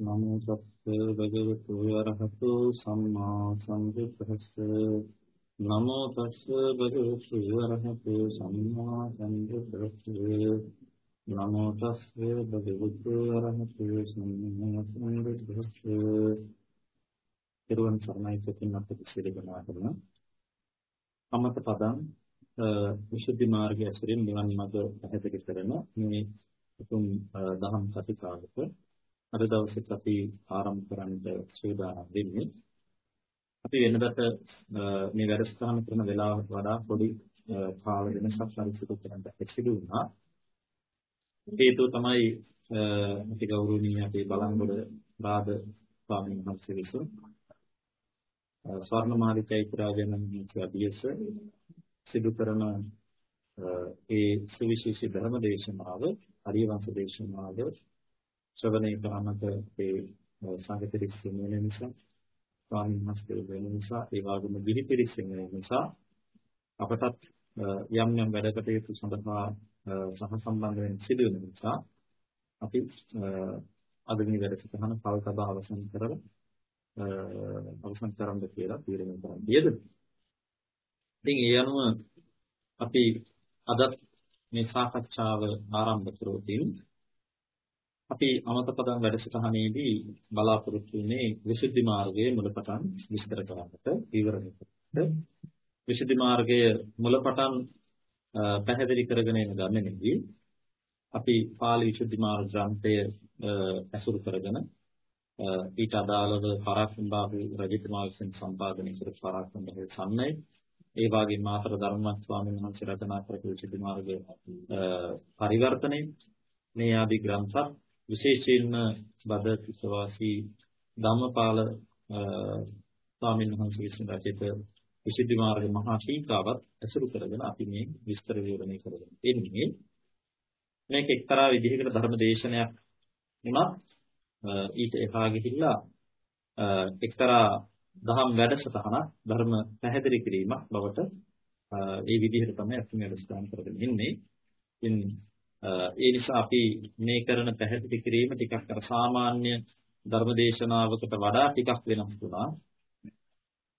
නමෝ තස්ස භගවතු වරහතු සම්මා සම්බුද්දස්ස. නමෝ තස්ස භගවතු වරහතු සම්මා සම්බුද්දස්ස. නමෝ තස්ස භගවතු වරහතු සම්මා සම්බුද්දස්ස. පෙරවන් සරණයි කියන අපිට සිරිගනවා කරන අමත පදං විසුද්ධි මාර්ගය ඇසුරින් නිවන් මඟ පැහැදිලි කරන මේ උතුම් දහම් කතිකාවක අද දවසේත් අපි ආරම්භ කරන්න සූදානම් වෙන්නේ. අපි වෙනදට මේ වැඩසටහන කරන වෙලාවට වඩා පොඩි කාල වෙනසක් පරිසුදු කරන්න සිදු වුණා. හේතුව තමයි අපි ගෞරවනීය අපේ බලංගොඩ රාද ස්වාමීන් වහන්සේ විසින් ස්වර්ණමාලි චෛත්‍යරාජයන් අභියස සිදු කරන ඒ සුවිශේෂී ධර්ම දේශනාව හරිවංශ දේශනාව ශ්‍රවණය කරනකොට ඒ සංගත පිරිසින් වෙන නිසා ස්වාමීන් වහන්සේ වෙන නිසා ඒ වගේම ගිහි පිරිසින් වෙන නිසා අපටත් යම් යම් වැඩ කටයුතු සඳහා සහ සම්බන්ධ වෙන සිදු වෙන නිසා අපි අද මේ වැඩසටහන පළතබා අවසන් කරලා අවසන් කරන්න කියලා තීරණය කරන් යෙදුණා. ඉතින් ඒ අනුව අපි අද මේ සාකච්ඡාව ආරම්භ කරෝතින් අපි අමතපදම් වැඩසටහනේදී බලාපොරොත්තු වෙන්නේ විසුද්ධි මාර්ගයේ මුලපටන් විස්තර කරන්නට විවරණය කරන්නට. විසුද්ධි මාර්ගයේ මුලපටන් පැහැදිලි කරගෙන යන ගමනේදී අපි පාලි විසුද්ධි මාර්ග ග්‍රන්ථය ඇසුරු කරගෙන ඊට අදාළව පරාක්‍රමබාහු රජතුමා විසින් සම්පාදනය කර පරාක්‍රමබාහු සම්මය ඒ වගේම මාතර ධර්මවත් ස්වාමීන් වහන්සේ රචනා කර විසුද්ධි මාර්ගයේ පරිවර්තනය. මේ ආදී ග්‍රන්ථ විශේෂයෙන්ම බද කිසවාසී ධම්මපාල ස්වාමීන් වහන්සේ විසින් රචිත විසුද්ධි මාර්ග මහා ශීකාවත් ඇසුරු කරගෙන අපි මේ විස්තර විවරණය කරගෙන ඉන්නේ මේක එක්තරා විදිහකට ධර්ම දේශනයක් වුණත් ඊට එහා ගිහිල්ලා එක්තරා දහම් වැඩසටහනක් ධර්ම පැහැදිලි කිරීමක් බවට ඒ විදිහට තමයි අපි මේ වැඩසටහන කරගෙන ඉන්නේ. ඉතින් ඒ නිසා අපි මේ කරන පැහැදිලි කිරීම ටිකක් අර සාමාන්‍ය ධර්මදේශනාවකට වඩා ටිකක් වෙනස් වුණා.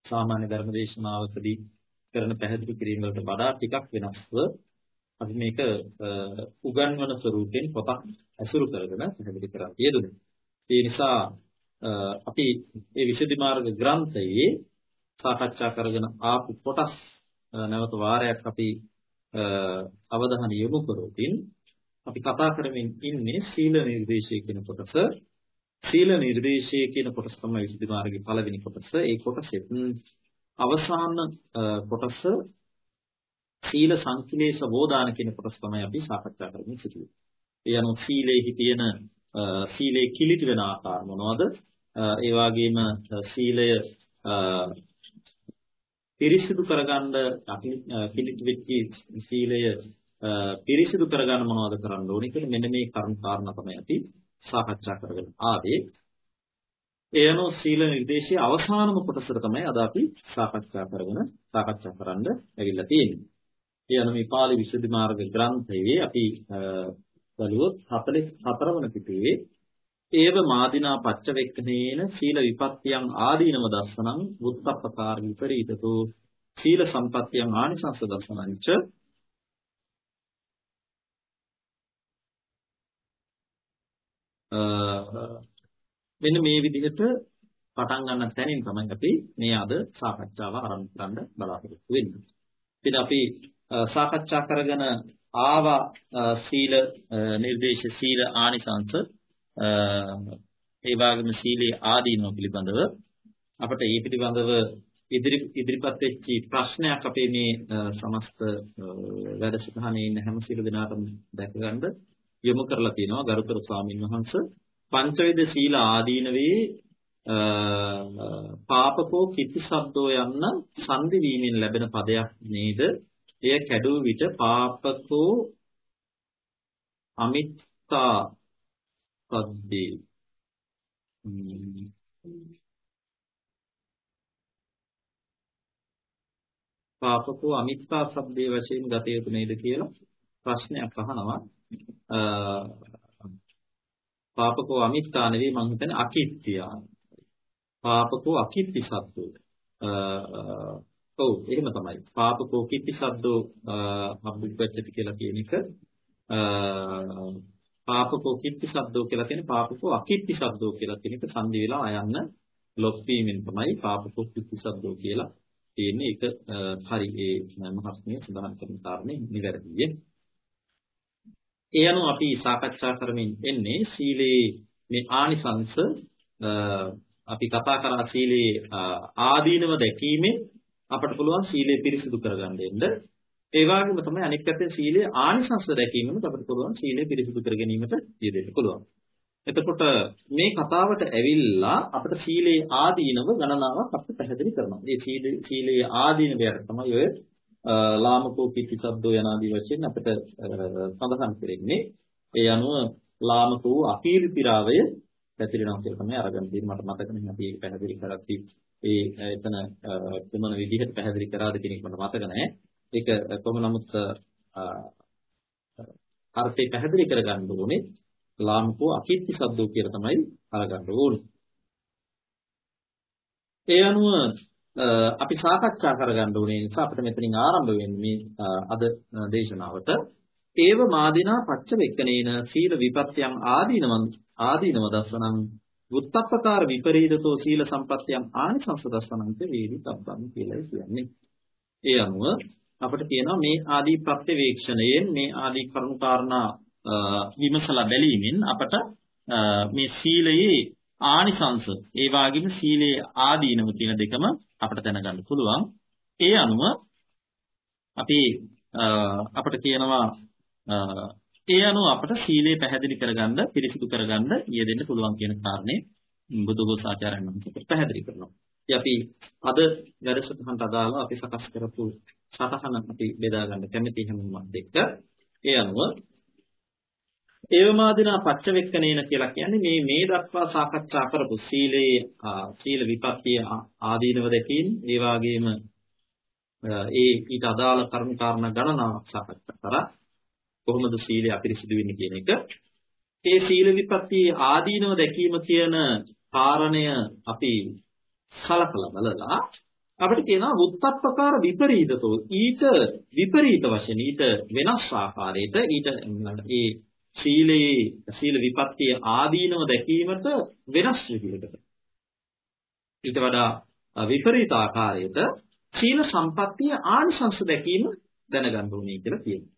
සාමාන්‍ය ධර්මදේශනාවකදී කරන පැහැදිලි කිරීම වලට වඩා ටිකක් වෙනස්ව අපි මේක උගන්වන ස්වරූපයෙන් පොතක් ඇසුරු කරගෙන පැහැදිලි කරලා යෙදුනේ. ඒ නිසා අපි මේ විසුද්ධි මාර්ග ග්‍රන්ථයේ සාකච්ඡා කරගෙන ආපු කොටස් නැවත වාරයක් අපි අවධානය යොමු කරොතින් අපි කතා කරමින් ඉන්නේ සීල නිර්දේශය කියන කොටස. සීල නිර්දේශය කියන කොටස තමයි විසුද්ධි මාර්ගයේ පළවෙනි කොටස. ඒ කොටසෙත් අවසාන කොටස සීල සංකලේශ වෝදාන කියන කොටස තමයි අපි සාකච්ඡා කරමින් සිටින්නේ. ඒ අනුව සීලේහි තියෙන සීලේ කිලිටි වෙන ආකාර මොනවද? ඒ වගේම සීලය පිරිසිදු කරගන්න අපි කිලිටි වෙච්ච සීලය පිරිසිදු කරගන්න මොනවද කරන්න ඕනේ කියලා මෙන්න මේ කරුණු කාරණා තමයි අපි සාකච්ඡා කරගෙන ආවේ. ඒ අනුව සීල නිර්දේශයේ අවසානම කොටසට තමයි අද අපි සාකච්ඡා කරගෙන සාකච්ඡා කරන්න ඇවිල්ලා තියෙන්නේ. ඒ අනුව මේ පාළි විසුද්ධි මාර්ග ග්‍රන්ථයේ අපි බලුවොත් 44 වන පිටුවේ ඒව මාදිනා පච්චවෙක්කනේන සීල විපත්තියන් ආදීනව දස්සනං උත්තප්පකාර විපරීතතෝ සීල සම්පත්තියන් ආනිසංස දස්සනංච මෙන්න මේ විදිහට පටන් ගන්න තැනින් තමයි අපි මේ අද සාකච්ඡාව ආරම්භ කරන්න බලාපොරොත්තු වෙන්නේ. ඉතින් අපි සාකච්ඡා කරගෙන ආව සීල නිර්දේශ සීල ආනිසංස ඒ වගේම සීලේ ආදීනව පිළිබඳව අපිට ඒ පිළිබඳව ඉදිරි ඉදිරිපත් වෙච්ච ප්‍රශ්නයක් අපේ මේ සමස්ත වැඩසටහනේ ඉන්න හැම සීල දෙනාටම දැක ගන්න යොමු කරලා තියෙනවා ගරුතර ස්වාමින් වහන්සේ. පංචවේද සීල ආදීනවේ පාපකෝ කිත්ති සබ්දෝ යන්න සංදි වීමෙන් ලැබෙන පදයක් නේද? එය කැඩූ විට පාපකෝ අමිත්තා පද්දේ. පාපකෝ අමිත්තා શબ્දේ වශයෙන් ගත යුතු නේද කියලා ප්‍රශ්නයක් අහනවා. පාපකෝ අමිත්තා නෙවෙයි මම හිතන්නේ අකිත්‍යා. පාපකෝ අකිත්‍ති සද්දෝ. ඔව් එහෙම තමයි. පාපකෝ කිත්‍ති සද්දෝ අභිපච්චති කියලා කියන එක පාපකෝ කිත්‍ති සද්දෝ කියලා කියන්නේ පාපකෝ අකිත්‍ති සද්දෝ කියලා කියන එක සංදි වෙලා ආයන්න ලොස් වීමෙන් තමයි පාපකෝ කිත්‍ති සද්දෝ කියලා තියෙන්නේ. ඒක හරි ඒ මහත්මිය සඳහන් කරන කාරණේ නිවැරදියි. ඒ අනුව අපි සාකච්ඡා කරමින් එන්නේ සීලේ මේ ආනිසංශ අපි කතා කරා සීලේ ආදීනව දැකීමෙන් අපට පුළුවන් සීලය පිරිසිදු කරගන්න දෙන්න. ඒ වගේම තමයි අනෙක් පැත්තේ සීලේ ආනිසංශ දැකීමෙන් අපට පුළුවන් සීලය පිරිසිදු කර ගැනීමට යෙදෙන්න පුළුවන්. එතකොට මේ කතාවට ඇවිල්ලා අපිට සීලේ ආදීනව ගණනාවක් අපිට පැහැදිලි කරනවා. මේ සීලේ ආදීනවයට තමයි ඔය ලාමකෝ පිටිසද්දෝ යනාදී වශයෙන් අපිට සඳහන් කරන්නේ. ඒ අනුව ලාමකෝ අපීරිතිරාවය පැතිරෙනවා කියලා තමයි අරගෙන තියෙන්නේ. මට මතක නැහැ අපි ඒක පැහැදිලි කරද්දී ඒ එතන කොමන විදිහට පැහැදිලි කරාද කියන එක මට මතක නැහැ. ඒක කොහොම නමුත් අර්ථය පැහැදිලි කරගන්න ඕනේ. ලාමකෝ අකිත්ති සද්දෝ කියලා තමයි අරගන්න ඕනේ. ඒ අනුව අපි සාකච්ඡා කරගන්න ඕනේ නිසා අපිට මෙතනින් ආරම්භ වෙන්නේ මේ අද දේශනාවට ඒව මාදිනා පච්ච වෙක්කනේන සීල විපත්‍යං ආදීනවං ආදීනව දස්සනං උත්තප්පකාර විපරීතතෝ සීල සම්පත්‍යං ආනිසංස දස්සනං වේදි තබ්බං කියලා කියන්නේ. ඒ අනුව අපිට කියනවා මේ ආදී ප්‍රත්‍යවේක්ෂණයෙන් මේ ආදී කරුණු කාරණා විමසලා බැලීමෙන් අපට මේ සීලයේ ආනිසංස ඒ වගේම සීලයේ ආදීනව කියන දෙකම අපිට දැනගන්න පුළුවන්. ඒ අනුව අපි අපිට කියනවා ඒ අනුව අපට සීලය පැහැදිලි කරගන්න, පිරිසිදු කරගන්න යෙදෙන්න පුළුවන් කියන කාරණේ බුදුගොස් ආචාර්යයන් වහන්සේ පැහැදිලි කරනවා. ඉතින් අපි අද වැඩසටහනට අදාළව අපි සකස් කරපු සටහන අපි බෙදා ගන්න කැමති හැමෝමත් එක්ක ඒ අනුව ඒවමාදිනා පච්චවෙක්කනේන කියලා කියන්නේ මේ මේ දක්වා සාකච්ඡා කරපු සීලේ සීල විපත්තිය ආදීනව දැකීම ඒ වගේම ඒ ඊට අදාළ කර්ම කාරණා ගණනාවක් සාකච්ඡා කරා කොහොමද සීලය අපිරිසිදු වෙන්නේ කියන එක. ඒ සීල විපත්ති ආදීනව දැකීම කියන කාරණය අපි සලකලා බලලා අපිට කියනවා උත්පත්පකාර විපරීතතෝ ඊට විපරීත වශයෙන් ඊට වෙනස් ආකාරයකට ඊට ඒ සීලේ සීල විපත්ති ආදීනව දැකීමට වෙනස් විදිහකට ඊට වඩා විපරීත ආකාරයකට සීල සම්පත්තිය ආනිසංස දැකීම දැනගන්න ඕනේ කියලා කියනවා.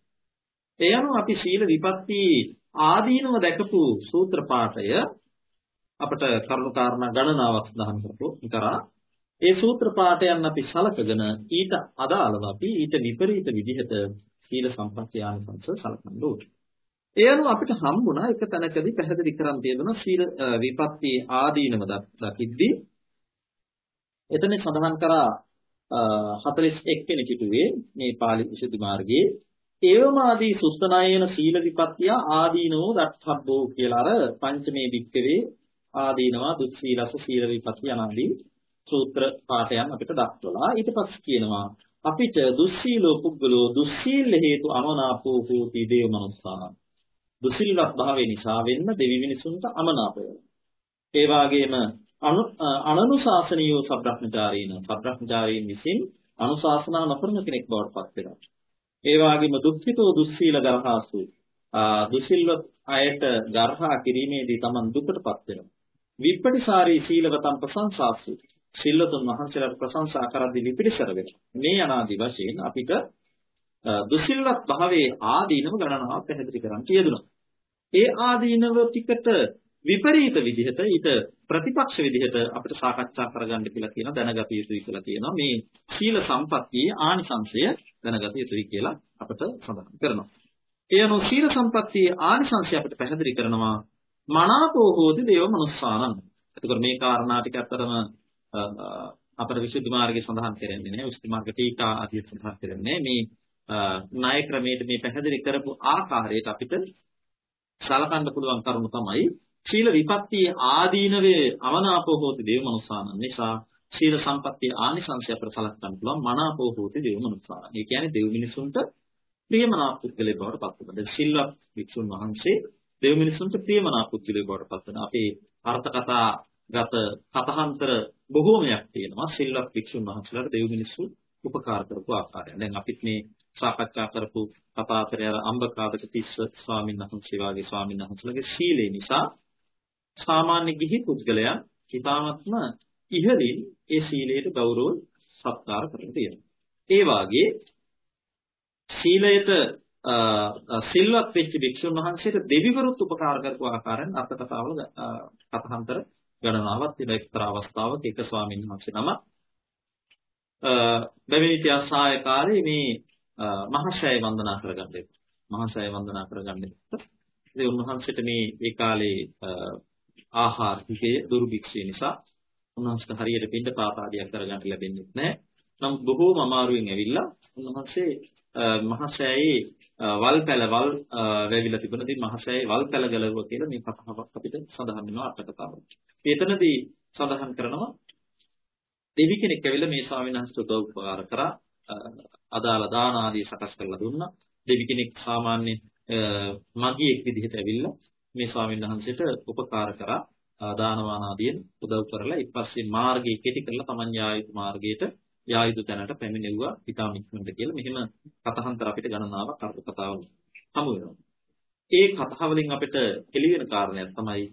ඒ අනුව අපි සීල විපත්ති ආදීනව දැකපු සූත්‍ර පාඨය අපට කරුණු කාරණා ගණනාවක් සඳහන් කරපු කරා ඒ සූත්‍ර පාඨයන් අපි සලකගෙන ඊට අදාළව අපි ඊට විපරීත විදිහට සීල සම්පත්‍ය ආනිසංස සලකන්න ඕනේ. ඒ අනුව අපිට හම්බුණා එක තැනකදී පැහැදිලි කරන් තියෙනවා සීල විපත්ති ආදීනව දකිද්දී එතන සඳහන් කරා 41 වෙනි පිටුවේ මේ පාලි විසුද්ධි මාර්ගයේ ඒවමාදී සුත්තනායන සීල විපත්තිය ආදීනෝ දක්ඛබ්බෝ කියලා අර පංචමේ වික්කවේ ආදීනවා දුස්සීලස සීල විපත්තිය අනාදී සූත්‍ර පාඨයන් අපිට දක්වලා ඊට පස්සේ කියනවා අපිට දුස්සීලෝ පුද්ගලෝ දුස්සීල හේතු අමනාපෝ හෝති දේව මනුස්සාන දුසිල්වත් භාවය නිසා වෙන්න දෙවි මිනිසුන්ට අමනාප ඒ වගේම අනනුශාසනියෝ සබ්‍රහ්මචාරීන සබ්‍රහ්මචාරීන් විසින් අනුශාසනා නොකරන කෙනෙක් බවට පත් වෙනවා ඒ වගේම දුක්ඛිතෝ දුස්සීල ගරහාසු දුසිල්වත් අයට ගර්හා කිරීමේදී Taman දුකටපත් වෙනවා. විප්පටිසාරී සීලවතම් ප්‍රශංසාසු සිල්ලතුන් වහන්සේලාට ප්‍රශංසා කරද්දී විපිරිසර වෙනවා. මේ අනාදි වශයෙන් අපිට දුසිල්වත් භාවයේ ආදීනව ගණනාවක් පැහැදිලි කරන්න තියදුනා. ඒ ආදීනව ටිකට විපරීත විදිහට ඊට ප්‍රතිපක්ෂ විදිහට අපිට සාකච්ඡා කරගන්න කියලා කියන දැනගත යුතුයි කියලා කියනවා මේ සීල සම්පත්තියේ ආනිසංශය දැනගත යුතුයි කියලා අපිට සඳහන් කරනවා. ඒ අනුව සීල සම්පත්තියේ ආනිසංශය අපිට පැහැදිලි කරනවා මනාපෝ හෝති දේව මනුස්සානං. එතකොට මේ කාරණා ටික අත්‍තරම අපේ විසුද්ධි මාර්ගයේ සඳහන් කරන්නේ නැහැ. විසුද්ධි මාර්ග ටීකා ආදී සඳහන් කරන්නේ මේ ණය ක්‍රමයට මේ පැහැදිලි කරපු ආකාරයට අපිට සලකන්න පුළුවන් කරුණු තමයි ශීල විපත්තියේ ආදීනවේ අවනාපෝ හෝති දේව මනුස්සාන නිසා ශීල සම්පත්තියේ ආනිසංශය අපට සලකන්න පුළුවන් මනාපෝ හෝති දේව මනුස්සාන. ඒ කියන්නේ දෙව් මිනිසුන්ට ප්‍රියමනාප පුද්ගලයෙක් බවට පත් වෙනවා. දැන් සිල්වත් වික්ෂුන් වහන්සේ දෙව් මිනිසුන්ට ප්‍රියමනාප පුද්ගලයෙක් බවට පත් වෙනවා. අපේ අර්ථ කතා ගත කතහන්තර බොහෝමයක් තියෙනවා සිල්වත් වික්ෂුන් වහන්සේලාට දෙව් මිනිස්සු උපකාර කරපු ආකාරය. දැන් අපිත් මේ සාකච්ඡා කරපු කතාතරය අර අම්බකාදක තිස්ස ස්වාමීන් වහන්සේ වාගේ ස්වාමීන් වහන්සේලාගේ සීලය නිසා සාමාන්‍ය ගිහි පුද්ගලයා හිතාමත්ම ඉහළින් ඒ සීලයට ගෞරව සත්කාර කරලා තියෙනවා. ඒ වාගේ සීලයට සිල්වත් වෙච්ච භික්ෂුන් වහන්සේට දෙවිවරුත් උපකාර කරපු ආකාරයෙන් අර්ථ කතාවල කතාන්තර ගණනාවක් තියෙන එක්තරා අවස්ථාවක එක ස්වාමීන් වහන්සේ නම බැවින් ඉතිහාස සහායකාරී මේ මහසෑය වන්දනා කරගන්න මහසෑය වන්දනා කරගන්න ඉතින් උන්වහන්සේට මේ ඒ කාලේ ආහාර විකේ දුර්භික්ෂය නිසා උන්වහන්සේට හරියට පින්ඩ පාත ආදියක් කරගන්න ලැබෙන්නේ නැහැ. නමුත් බොහෝම අමාරුවෙන් ඇවිල්ලා උන්වහන්සේ මහසෑයේ වල් පැල වල් වැවිලා තිබුණ ඉතින් මහසෑයේ වල් පැල ගලවුවා කියලා මේ කතාවක් අපිට සඳහන් වෙනවා අට කතාවක්. එතනදී සඳහන් කරනවා දෙවි කෙනෙක් ඇවිල්ලා මේ ස්වාමීන් වහන්සේට උදව් උපකාර කරා අදාළ දාන ආදී සකස් කරලා දුන්නා. දෙවි කෙනෙක් සාමාන්‍ය මගියෙක් විදිහට ඇවිල්ලා මේ ස්වාමීන් වහන්සේට උපකාර කරා දානවාන ආදියෙන් උදව් කරලා ඊපස්සේ මාර්ගය කෙටි කරලා Taman යායුතු මාර්ගයට යායුතු තැනට පැමිණෙව්වා ඊටම ඉක්මනට කියලා මෙහෙම කතහන්තර අපිට ගණනාවක් අර්ථ කතාව හමු වෙනවා. ඒ කතාවලින් අපිට එළිවෙන කාරණයක් තමයි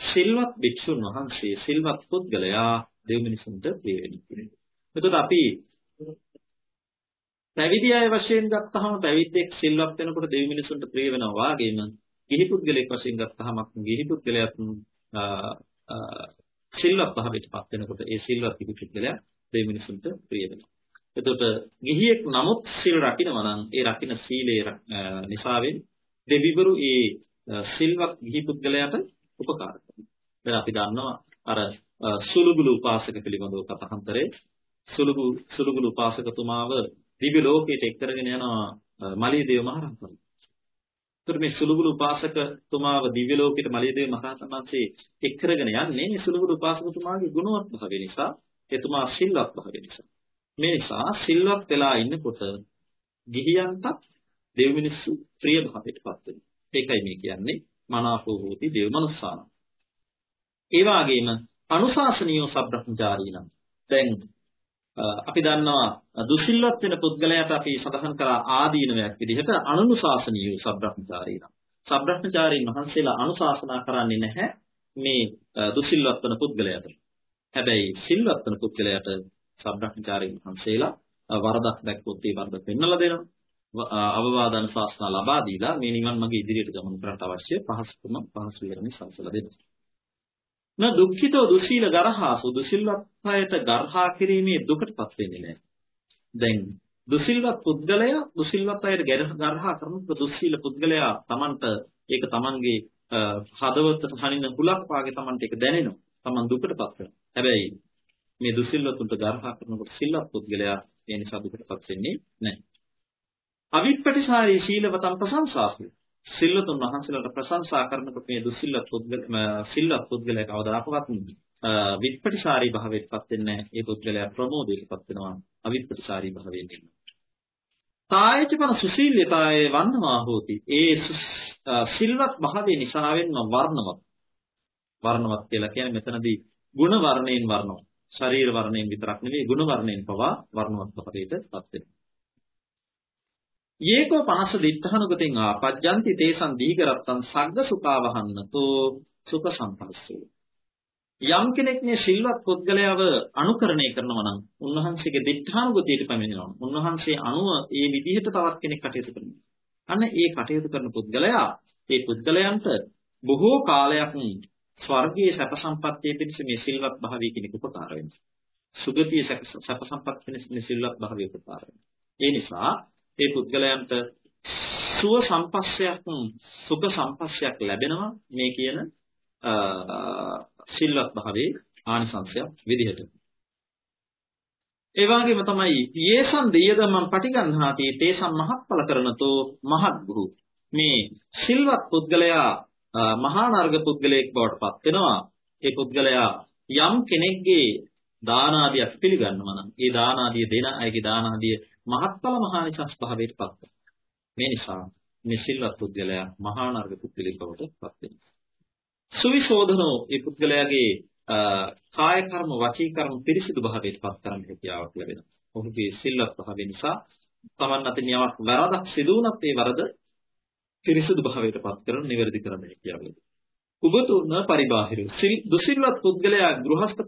සිල්වත් භික්ෂුන් වහන්සේ සිල්වත් පුද්ගලයා දෙව් මිනිසුන්ට ප්‍රිය වෙන්නේ. එතකොට අපි පැවිදි අය වශයෙන් ගත්තහම පැවිද්දෙක් සිල්වත් වෙනකොට දෙවි මිනිසුන්ට ප්‍රිය වෙනවා වගේම ගිහි පුද්ගලෙක් වශයෙන් ගත්තහම ගිහි පුද්ගලයාත් සිල්වත් භාවයටපත් වෙනකොට ඒ සිල්වත් ගිහි පුද්ගලයා දෙවි මිනිසුන්ට ප්‍රිය වෙනවා. එතකොට ගිහියෙක් නමුත් සිල් රකින්නවා නම් ඒ රකින්න සීලේ නිසාවෙන් දෙවිවරු ඒ සිල්වත් ගිහි පුද්ගලයාට උපකාර කරනවා. දැන් අපි දන්නවා අර සුළුගුළු උපාසක පිළිබඳව කතාන්තරේ සුළුගු සුළුගුළු උපාසකතුමාව දිව්‍ය ලෝකයට එක් කරගෙන යනවා මලියදේව මහරහතන්. ඒතර මේ සුළුගුළු උපාසකතුමාව දිව්‍ය ලෝකයට මලියදේව මහරහතන් වහන්සේ එක් කරගෙන යන්නේ මේ සුළුගුළු උපාසකතුමාගේ ගුණවත් භාවය නිසා, එතුමා සිල්වත් භාවය නිසා. මේ නිසා සිල්වත් වෙලා ඉන්නකොට ගිහියන්ට දෙව් මිනිස්සු ප්‍රිය භාවයටපත් වෙනවා. ඒකයි මේ කියන්නේ මනාපෝ හෝති දේව මනුස්සාන. ඒ වගේම අනුශාසනීය සබ්‍රහ්මචාරීනම් දැන් අපි දන්නවා දුසිල්වත් වෙන පුද්ගලයාට අපි සඳහන් කරා ආදීනවයක් විදිහට අනුශාසනීය සබ්‍රහ්මචාරීනම් සබ්‍රහ්මචාරීන් වහන්සේලා අනුශාසනා කරන්නේ නැහැ මේ දුසිල්වත් වෙන පුද්ගලයාට. හැබැයි සිල්වත් වෙන පුද්ගලයාට සබ්‍රහ්මචාරීන් වහන්සේලා වරදක් දැක්කොත් ඒ වරද පෙන්වලා දෙනවා. අවවාද අනුශාසනා ලබා දීලා මේ නිවන් මාගේ ඉදිරියට ගමන් කරන්න අවශ්‍ය පහසුකම පහසු විරණි සම්සලා දෙනවා. න දුක්ඛිතෝ දුසීල ගරහාසු දුසිල්වත් අයට ගර්හා කිරීමේ දුකටපත් වෙන්නේ නැහැ. දැන් දුසිල්වත් පුද්ගලයා දුසිල්වත් අයට ගර්හා කරනකොට දුස්සීල පුද්ගලයා Tamanට ඒක Tamanගේ හදවතට හනින හුලක් වාගේ Tamanට ඒක දැනෙනවා. Taman දුකටපත් වෙනවා. හැබැයි මේ දුසිල්වතුන්ට ගර්හා කරනකොට සිල්වත් පුද්ගලයා ඒ නිසා දුකටපත් වෙන්නේ නැහැ. අවිප්පටිසාරී ශීලවතම් ප්‍රශංසාසු සිල්වතුන් වහන්සේලාට ප්‍රශංසා කරනකොට මේ දුසිල්වත් පුද්ගල සිල්වත් පුද්ගලයා කවදාකවත් විප්පටිසාරී භාවයටපත් වෙන්නේ නැහැ. ඒ පුද්ගලයා ප්‍රමෝදයටපත් වෙනවා අවිප්පටිසාරී භාවයෙන් ඉන්න. තායචපන සුසීල්‍යතායේ වන්නවා හෝති. ඒ සිල්වත් භාවය නිසාවෙන්ම වර්ණවත්. වර්ණවත් කියලා කියන්නේ මෙතනදී ගුණ වර්ණයෙන් වර්ණවත්. ශරීර වර්ණයෙන් විතරක් නෙවෙයි ගුණ වර්ණයෙන් පවා වර්ණවත් භාවයටපත් වෙනවා. යේකෝ 50 දිත්තහනුගතෙන් ආපජ්ජಂತಿ තේසං දීගරත්තං සග්ග සුඛාවහන්නතෝ සුඛ සම්පස්සෝ යම් කෙනෙක් මේ සිල්වත් පුද්ගලයාව අනුකරණය කරනවා නම් උන්වහන්සේගේ දිත්තහනුගතියට පැමිණෙනවා උන්වහන්සේ අනුව ඒ විදිහට තවත් කෙනෙක් කටයුතු කරනවා. අන්න ඒ කටයුතු කරන පුද්ගලයා ඒ පුද්ගලයන්ට බොහෝ කාලයක් ස්වර්ගයේ සැප සම්පත්තිය පිණිස මේ සිල්වත් භාවය කෙනෙකු උපකාර වෙනවා. සුගතිය සැප සම්පත් පිණිස මේ සිල්වත් භාවය උපකාර වෙනවා. ඒ නිසා ඒ පුද්ගලයන්ට සුව සම්පස්සයක් සුඛ සම්පස්සයක් ලැබෙනවා. මේ කියන සිල්වත් භාවයේ ආනිසංශයක් විදිහට. ඒ වගේම තමයි යේසම් දියදමන් පටිගන්හාති තේසම් මහත්ඵල කරනතෝ මහත් බුහු මේ සිල්වත් පුද්ගලයා මහා නර්ග පුද්ගලයෙක් බවට පත් වෙනවා. ඒ පුද්ගලයා යම් කෙනෙක්ගේ දාන ආදියක් පිළිගන්නවා නම් ඒ දාන ආදිය දෙන අයගේ දාන ආදිය මහත්ඵල මහානිසස් භාවයට පත් මේ නිසා මේ සිල්වත් පුද්ගලයා මහා නර්ග පුද්ගලෙක් බවට පත් වෙනවා. සුවිශෝධනෝ මේ පුද්ගලයාගේ කාය කර්ම වචී කර්ම පිරිසිදු භාවයට පත් කරන්න හැකියාවක් ලැබෙනවා. ඔහුගේ සිල්වත් භාවය නිසා තමන් අතින් යමක් වරදක් සිදු වුණත් ඒ වරද පිරිසිදු භාවයට පත් කරන නිවැරදි කරන්න හැකියාව ලැබෙනවා. උබතුන පරිබාහිර දුසිල්වත් පුද්ගලයා ගෘහස්ත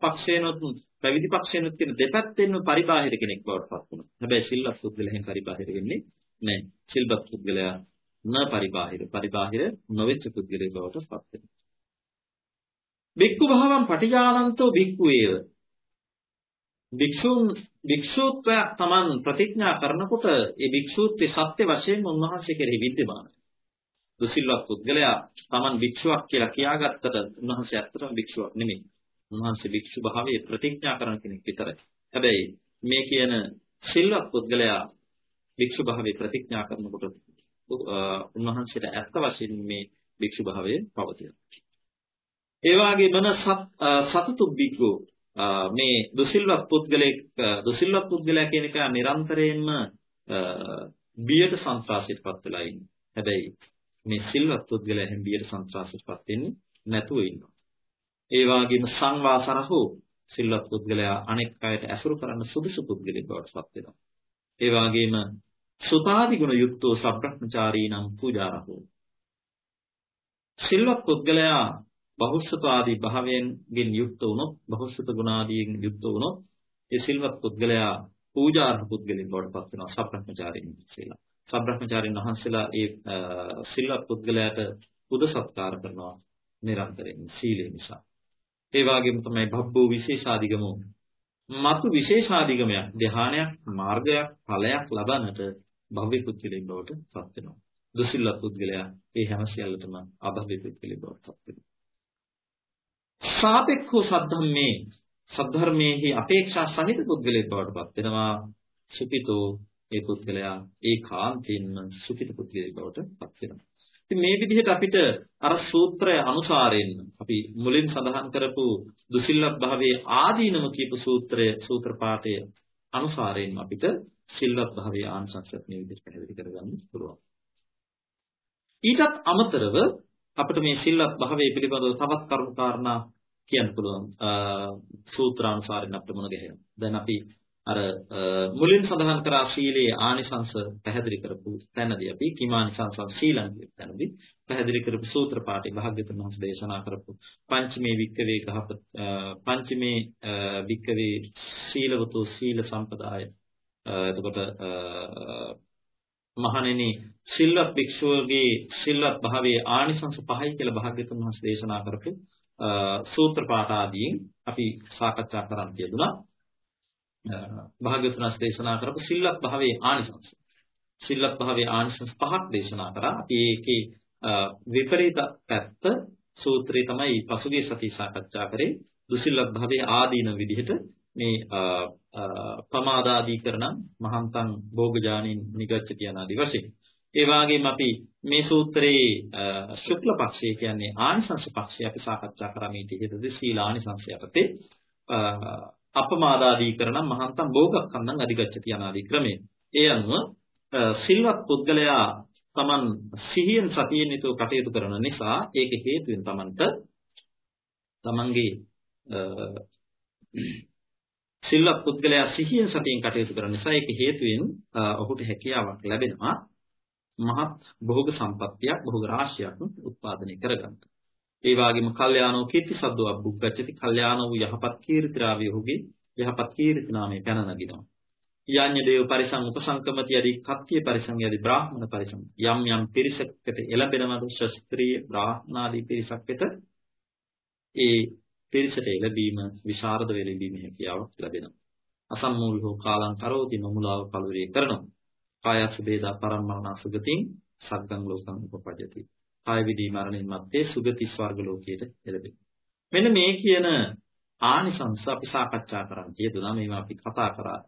පක්ෂේනොත් පැවිදි පක්ෂයෙන් උත් කියන දෙපැත්තෙන්ම පරිබාහිර කෙනෙක් බවට පත් වෙනවා. හැබැයි සිල්වත් පුද්ගලයන් පරිබාහිර වෙන්නේ නැහැ. සිල්වත් පුද්ගලයා න පරිබාහිර පරිබාහිර නොවෙච්ච පුද්ගලයෙක් බවට පත් වෙනවා. බික්කු භාවම් පටිජානන්තෝ බික්කු ඒව. භික්ෂූන් භික්ෂූත්වය තමන් ප්‍රතිඥා කරනකොට ඒ භික්ෂූත්වයේ සත්‍ය වශයෙන්ම උන්වහන්සේ කෙරෙහි විද්‍යමානයි. දුසිල්වත් පුද්ගලයා තමන් භික්ෂුවක් කියලා කියාගත්තට උන්වහන්සේ ඇත්තටම භික්ෂුවක් නෙමෙයි. උන්වහන්සේ භික්ෂු භාවයේ ප්‍රතිඥා කරන කෙනෙක් විතරයි. හැබැයි මේ කියන සිල්වත් පුද්ගලයා භික්ෂු භාවයේ ප්‍රතිඥා කරනකොට උන්වහන්සේට ඇත්ත වශයෙන්ම මේ භික්ෂු භාවයේ පවතිනවා. ඒ වගේම සතතු බික්කු මේ දුසිල්වත් පුද්ගලෙක් දුසිල්වත් පුද්ගලයා කියන එක නිරන්තරයෙන්ම බියට සංස්කාශයටපත් වෙලා ඉන්නේ. හැබැයි මේ සිල්වත් පුද්ගලයා හැම බියට සංස්කාශයටපත් වෙන්නේ නැතුව ඉන්නවා. ඒ වගේම සංවාසරහෝ සිල්වත් පුද්ගලයා අනෙක් අයට ඇසුරු කරන්න සුදුසු පුද්ගලෙක් බවට පත් වෙනවා. ඒ වගේම සුතාදි ගුණ යුක්තෝ සබ්‍රහ්මචාරී නම් පූජාරහෝ. සිල්වත් පුද්ගලයා බහුස්සතාදී භාවයෙන්ගෙන් යුක්ත වුණොත් බහුස්සත ගුණාදීන් යුක්ත වුණොත් ඒ සිල්වත් පුද්ගලයා පූජාර්හ පුද්ගලෙක් බවට පත් වෙනවා සබ්‍රහ්මචාරීන් කියලා. සබ්‍රහ්මචාරීන් වහන්සේලා ඒ සිල්වත් පුද්ගලයාට පුද සත්කාර කරනවා නිරන්තරයෙන් සීලය නිසා. ඒ වගේම තමයි භබ්බෝ විශේෂාධිගමෝ මතු විශේෂාධිගමයක් ධානයක් මාර්ගයක් ඵලයක් ලබන්නට භව්‍ය පුද්ගලෙක් බවට පත් වෙනවා. දුසිල්ල පුද්ගලයා ඒ හැම සියල්ලටම අභව්‍ය පුද්ගලෙක් බවට පත් වෙනවා. සාපේක්ෂව සද්ධම්මේ සද්ධර්මයේහි අපේක්ෂා සහිත පුද්ගලයෙක් බවට පත් වෙනවා. සුඛිතෝ ඒ පුද්ගලයා ඒකාන්තයෙන්ම සුඛිත පුද්ගලයෙක් බවට පත් වෙනවා. ඉතින් මේ විදිහට අපිට අර සූත්‍රය අනුසාරයෙන් අපි මුලින් සඳහන් කරපු දුසිල්ලත් භාවයේ ආදීනම කියපු සූත්‍රය සූත්‍ර පාඨය අනුසාරයෙන් අපිට සිල්වත් භාවයේ ආංශක්ෂත් මේ විදිහට පැහැදිලි කරගන්න පුළුවන්. ඊටත් අමතරව අපිට මේ සිල්වත් භාවයේ පිළිබඳව තවත් කරුණු කාරණා කියන්න පුළුවන් සූත්‍රානුසාරයෙන් අපිට මොන ගැහෙනවා. දැන් අපි අර මුලින් සඳහන් කරා සීලේ ආනිසංස පැහැදිලි කරපු තැනදී අපි කිමානිසංස සීලං කියන තැනදී පැහැදිලි කරපු සූත්‍ර පාඨය භාග්‍යතුන් වහන්සේ දේශනා කරපු පංචමේ වික්කවේ ගහප පංචමේ වික්කවේ සීලවතු සීල සම්පදාය. එතකොට මහණෙනි සිල්වත් භික්ෂුවගේ සිල්වත් භාවයේ ආනිසංස පහයි කියලා භාග්‍යතුන් වහන්සේ දේශනා කරපු සූත්‍ර පාඨ ආදීන් අපි සාකච්ඡා කරන් තියදුනා. භාග්‍යවතුන්ස් දේශනා කරපු සිල්වත් භාවයේ ආනිසංස. සිල්වත් භාවයේ ආනිසංස පහක් දේශනා කරා. අපි ඒකේ විපරීත පැත්ත සූත්‍රයේ තමයි පසුගිය සතිය සාකච්ඡා කරේ. දුසිල්වත් භාවයේ ආදීන විදිහට මේ පමාදාදී කරන මහන්තං භෝගජානින් නිගච්ඡති යන ආදි වශයෙන්. ඒ වගේම අපි මේ සූත්‍රයේ ශුක්ල පක්ෂය කියන්නේ ආනිසංස පක්ෂය අපි සාකච්ඡා කරා මේ ටිකේදී සීලානිසංසය යටතේ අපමාදාදී කරන මහන්තම් භෝගක්ඛන්දං අධිගච්ඡති යනාදී ක්‍රමයෙන්. ඒ අනුව සිල්වත් පුද්ගලයා Taman සිහියෙන් සතියෙන් යුතුව කටයුතු කරන නිසා ඒක හේතුවෙන් Tamanට Tamanගේ සිල්වත් පුද්ගලයා සිහියෙන් සතියෙන් කටයුතු කරන නිසා ඒක හේතුවෙන් ඔහුට හැකියාවක් ලැබෙනවා මහත් භෝග සම්පත්තියක් භෝග රාශියක් උත්පාදනය කරගන්න. ඒ වගේම කල්යාණෝ කීර්ති සද්දෝ අබ්බුග්ගච්ඡති කල්යාණෝ වූ යහපත් කීර්තිරාවිය ඔහුගේ යහපත් කීර්ති නාමය පැන නගිනවා. යඤ්ඤ දේව පරිසං උපසංකමති යදී කත්තිය පරිසං යදී බ්‍රාහ්මණ පරිසං යම් යම් පිරිසකට එළඹෙනවද ශස්ත්‍රීය බ්‍රාහ්මනාදී පිරිසක් වෙත ඒ පිරිසට එළඹීම විශාරද වෙලෙඹීම හැකියාවක් ලැබෙනවා. අසම්මූල හෝ කාලං කරෝති නොමුලාව කලවරේ කරනවා. කායස් වේදා පරම්මරණ සුගතින් සග්ගං ලෝකං උපපජ්ජති. කාය විදී මරණින් මත්තේ සුගති ස්වර්ග ලෝකයට එළඹෙනවා. මෙන්න මේ කියන ආනිසංස අපි සාකච්ඡා කරන්න තියෙනවා. මේවා අපි කතා කරා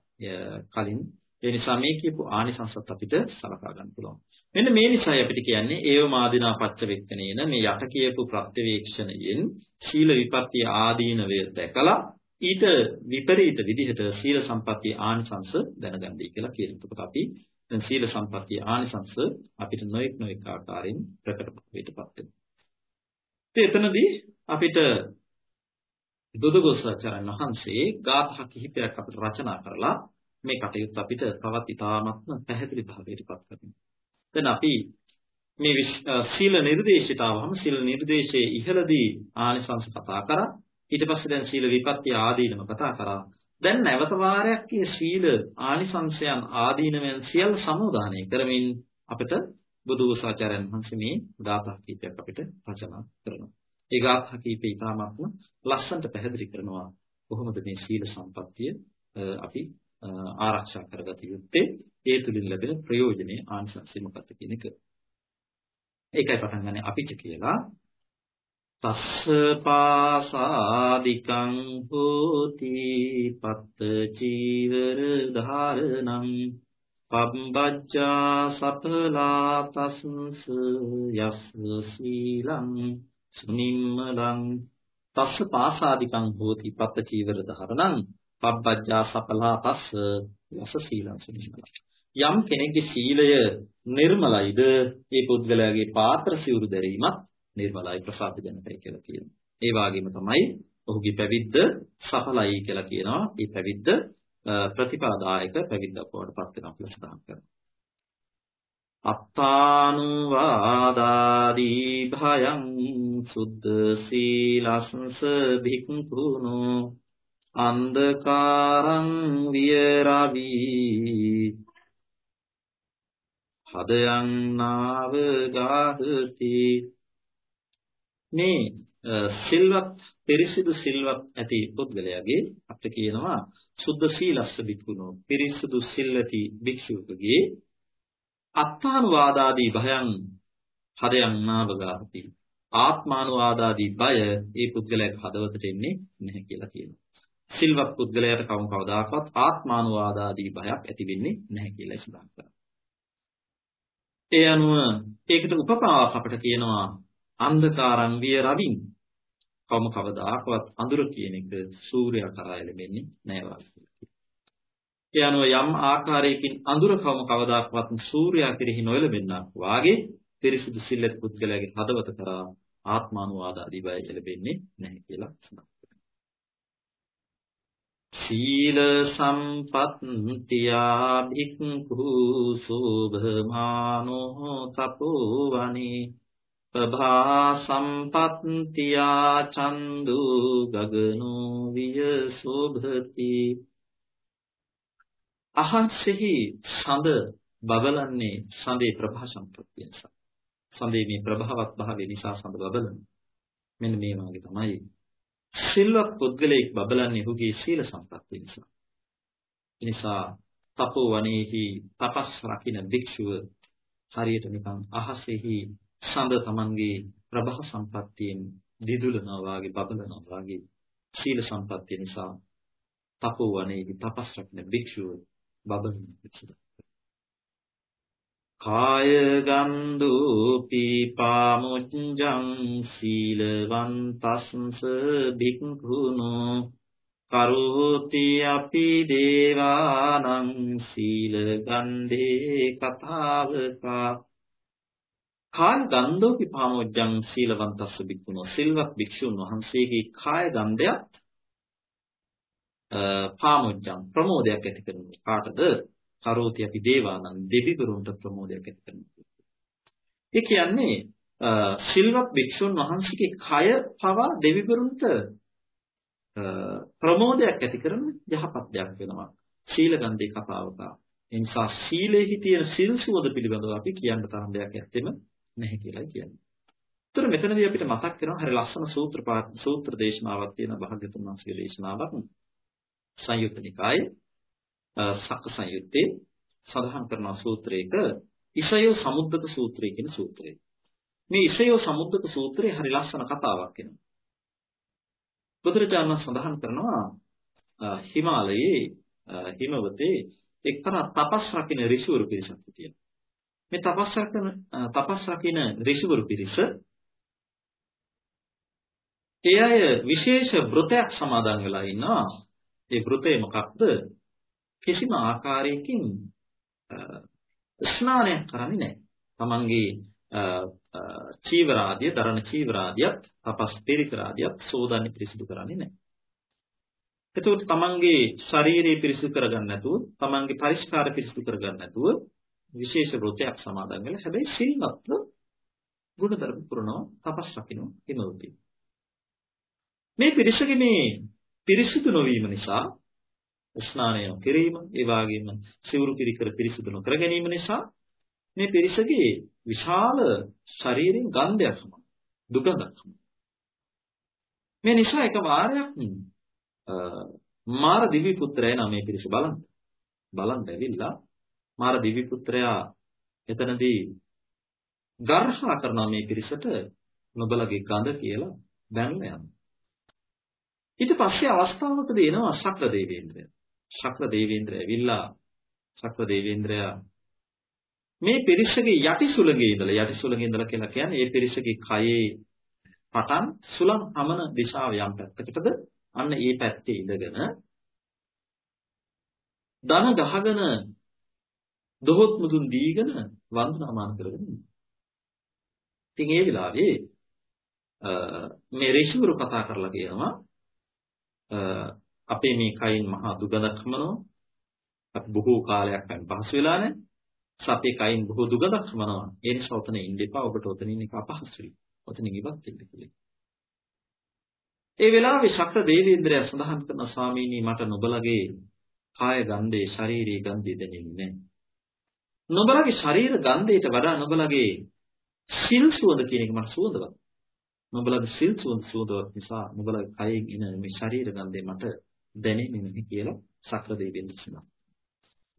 කලින්. ඒ නිසා මේ කියපු ආනිසංසත් අපිට සලකා ගන්න පුළුවන්. මෙන්න මේ නිසායි අපිට කියන්නේ ඒව මාදිනා පච්ච වෙක්කනේන මේ යට කියපු ප්‍රත්‍යවේක්ෂණයෙන් ශීල විපත්‍ය ආදීනවය දැකලා ඊට විපරීත විදිහට සීල සම්පත්‍ය ආනිසංස දැනගන්නයි කියලා කියන. එතකොට අපි දැන් සීල සම්පත්තිය ආනිසංස අපිට නොඑක් නොඑක් ආකාරයෙන් ප්‍රකට වෙටපත් වෙනවා. එතනදී අපිට බුදුගොස්සචරණ වහන්සේ ගාථා කිහිපයක් අපිට රචනා කරලා මේ කටයුත්ත අපිට තවත් ඉතාමත්ම පැහැදිලි භාවයටපත් කරනවා. දැන් අපි මේ සීල නිර්දේශයට ආවම සීල නිර්දේශයේ ඉහළදී ආනිසංස කතා කරා ඊට පස්සේ දැන් සීල විපත්‍ය ආදීනම කතා කරා දැන් නැවත වාරයක් මේ සීල ආනිසංසයන් ආදීනමයන් සියල්ල සමුදානය කරමින් අපිට බුදුසාචාර්යයන් වහන්සේ මේ ගාථා කීපයක් අපිට රචනා කරනවා. ඒ ගාථා කීපේ ඉතාමත්ම ලස්සනට පැහැදිලි කරනවා කොහොමද මේ සීල සම්පත්තිය අපි ආරක්ෂා කරගත යුත්තේ ඒ තුලින් ලැබෙන ප්‍රයෝජනේ ආනිසංසය මොකක්ද කියන එක. ඒකයි පටන් ගන්න අපිට කියලා තස්ස පාසාදිකං හෝති පත්ත චීවර ධාරණං පබ්බජ්ජා සපලා තස්ස යස් සීලං සුනිම්මලං තස්ස පාසාදිකං හෝති පත්ත චීවර ධාරණං පබ්බජ්ජා සපලා තස්ස යස් සීලං සුනිම්මලං යම් කෙනෙකුගේ සීලය නිර්මලයිද ඒ පුද්ගලයාගේ පාත්‍ර සිවුරු දැරීමත් නිර්මලයි ප්‍රසාද ජනකයි කියලා කියනවා. ඒ වගේම තමයි ඔහුගේ පැවිද්ද සඵලයි කියලා කියනවා. ඒ පැවිද්ද ප්‍රතිපදායක පැවිද්දක් බවට පත් වෙනවා කියලා සඳහන් කරනවා. අත්තානුවාදාදී භයං සුද්ධ සීලස්ස භික්ඛුනෝ අන්ධකාරං විරවි හදයන් නාව ගාහති මේ සිල්වත් පිරිසිදු සිල්වත් ඇති පුද්ගලයාගේ අපිට කියනවා සුද්ධ සීලස්ස බික්කුණෝ පිරිසිදු සිල් ඇති භික්ෂුවකගේ අත්තානුවාදාදී භයං හදයන් නාවගාති. ආත්මානුවාදාදී බය ඒ පුද්ගලයාගේ හදවතට එන්නේ නැහැ කියලා කියනවා. සිල්වත් පුද්ගලයාට කවම කවදාකවත් ආත්මානුවාදාදී බයක් ඇති වෙන්නේ නැහැ කියලා සඳහන් කරනවා. ඒ අනුව ඒකට උපපාවක් අපිට කියනවා අන්ධකාරං විය රවින්. කවම කවදාකවත් අඳුර කියන එක සූර්යයා කරා එළෙන්නේ නැහැ ඒ අනුව යම් ආකාරයකින් අඳුර කවම කවදාකවත් සූර්යයා කෙරෙහි නොඑළඹෙන්නක් වාගේ පිරිසුදු සිල්ලත් පුද්ගලයාගේ හදවත කරා ආත්මානුවාද ආදී බය එළඹෙන්නේ නැහැ කියලා සඳහන් සීල සම්පත්තියා භික්ඛු සෝභමානෝ තපෝවනේ ප්‍රභා සම්පත්තියා චන්දු ගගනෝ විය සෝභති අහස්සෙහි සඳ බබලන්නේ සඳේ ප්‍රභා සම්පත්තිය නිසා සඳේ මේ ප්‍රභාවත් භාවය නිසා සඳ බබලන මෙන්න මේ වාගේ තමයි. සිල්වත් පුද්ගලයෙක් බබලන්නේ ඔහුගේ සීල සම්පත්තිය නිසා නිසා තපෝ වනේහි තපස් රකින්න භික්ෂුව හරියට නිකන් අහසෙහි සඳ තමන්ගේ ප්‍රභා සම්පත්තියෙන් දිදුලනවා වාගේ බබලනවා වාගේ සීල සම්පත්තිය නිසා තපෝ වනේහි තපස් රකින්න භික්ෂුව බබලන භික්ෂුව කාය ගන්ධෝපි පාමුච්ඡං සීලවන්තස්ස භික්ඛුනෝ කරෝති අපි දේවානං සීල ගන්ධේ කතාවකා කාය ගන්ධෝපි පාමුච්ඡං සීලවන්තස්ස භික්ඛුනෝ සිල්වත් භික්ෂුන් වහන්සේගේ කාය ගන්ධයත් පාමුච්ඡං ප්‍රමෝදයක් ඇති කරනවා කාටද කරෝති අපි දේවානං දෙවිවරුන්ට ප්‍රමෝදයක් ඇති කරනවා. ඒ කියන්නේ සිල්වත් භික්ෂුන් වහන්සේගේ කය පවා දෙවිවරුන්ට ප්‍රමෝදයක් ඇති කරන යහපත් දෙයක් වෙනවා. සීල ගන්ධේ කතාවක. ඒ නිසා සීලෙහි තියෙන සිල් සුවඳ පිළිබඳව අපි කියන්න තරම් දෙයක් ඇත්තෙම නැහැ කියලා කියන්නේ. ඒතර මෙතනදී අපිට මතක් වෙනවා හරි ලස්සන සූත්‍ර සූත්‍ර දේශනාවක් තියෙන භාග්‍යතුන් වහන්සේගේ දේශනාවක් සංයුත්ත නිකායේ සක්ක සංයුත්තේ සඳහන් කරන සූත්‍රයක ඉසයෝ සමුද්දක සූත්‍රය කියන සූත්‍රය. මේ ඉසයෝ සමුද්දක සූත්‍රය හරි ලස්සන කතාවක් වෙනවා. බුදුරජාණන් සඳහන් කරනවා හිමාලයේ හිමවතේ එක්තරා තපස් රකින්න ඍෂිවරු පිරිසක් හිටියා. මේ තපස් රකින තපස් රකින්න ඍෂිවරු පිරිස ඒ අය විශේෂ වෘතයක් සමාදන් වෙලා ඉන්නවා. ඒ වෘතය මොකක්ද? කිසිම ආකාරයකින් ස්නානයක් කරන්නේ නැහැ. තමන්ගේ චීවරාදිය, දරණ චීවරාදියත්, තපස් පිරිකරාදියත් සෝදානි පිරිසිදු කරන්නේ නැහැ. එතකොට තමන්ගේ ශරීරය පිරිසිදු කරගන්න නැතුව, තමන්ගේ පරිස්කාර පිරිසිදු කරගන්න නැතුව විශේෂ වෘතයක් සමාදන් වෙලා හැබැයි සිල්වත්ව ගුණධර්ම පුරනවා, තපස් රකින්න හිමවති. මේ පිරිසගේ මේ පිරිසිදු නොවීම නිසා ස්නානය කිරීම, ඒ වගේම සිවුරු පිරිකර පිරිසිදු නොකර ගැනීම නිසා මේ පිරිසගේ විශාල ශරීරයෙන් ගන්ධයක් හමන දුගඳක් හමන මේ නිසා එක වාරයක් මාර දිවි පුත්‍රය නම් මේ පිරිස බලන්න බලන්න ඇවිල්ලා මාර දිවි පුත්‍රයා එතනදී ගර්හා කරනවා මේ පිරිසට නොබලගේ ගඳ කියලා දැන්ලා යනවා ඊට පස්සේ අවස්ථාවකදී එනවා ශක්‍ර දේවේන්ද්‍රය ශක්‍ර දේවේන්ද්‍රය ඇවිල්ලා ශක්‍ර දේවේන්ද්‍රයා මේ පිරිසගේ යටි සුළඟේ ඉඳලා යටි සුළඟේ ඉඳලා කියලා කියන්නේ මේ පිරිසගේ කයේ පටන් සුළං හමන දිශාව යම් පැත්තකටද අන්න ඒ පැත්තේ ඉඳගෙන දන ගහගෙන දොහොත් මුදුන් දීගෙන වන්දනාමාන කරගෙන ඉතින් ඒ වෙලාවේ මේ ඍෂිවරු කතා කරලා කියනවා අපේ මේ කයින් මහා දුගඳක් හමනවා අපි බොහෝ කාලයක් යන පහසු වෙලා නැහැ. සපේ කයින් බොහෝ දුගඳක් හමනවා. ඒ නිසා ඔතන ඉන්න එපා. ඔබට ඔතන ඉන්න එක අපහසුයි. ඔතනින් ඉවත් වෙන්න කියලා. ඒ වෙලාවේ ශක්‍ර දේවේන්ද්‍රය සඳහන් කරන ස්වාමීනි මට නොබලගේ කාය ගන්ධේ ශාරීරික ගන්ධය දැනෙන්නේ නොබලගේ ශරීර ගන්ධයට වඩා නොබලගේ සිල් සුවඳ කියන එක මට සුවඳවත්. නොබලගේ සිල් සුවඳ සුවඳවත් නිසා නොබලගේ කයෙන් එන මේ ශරීර ගන්ධය මට දැනෙන්නේ නැහැ කියලා ශක්‍ර දේවේන්ද්‍ර කියනවා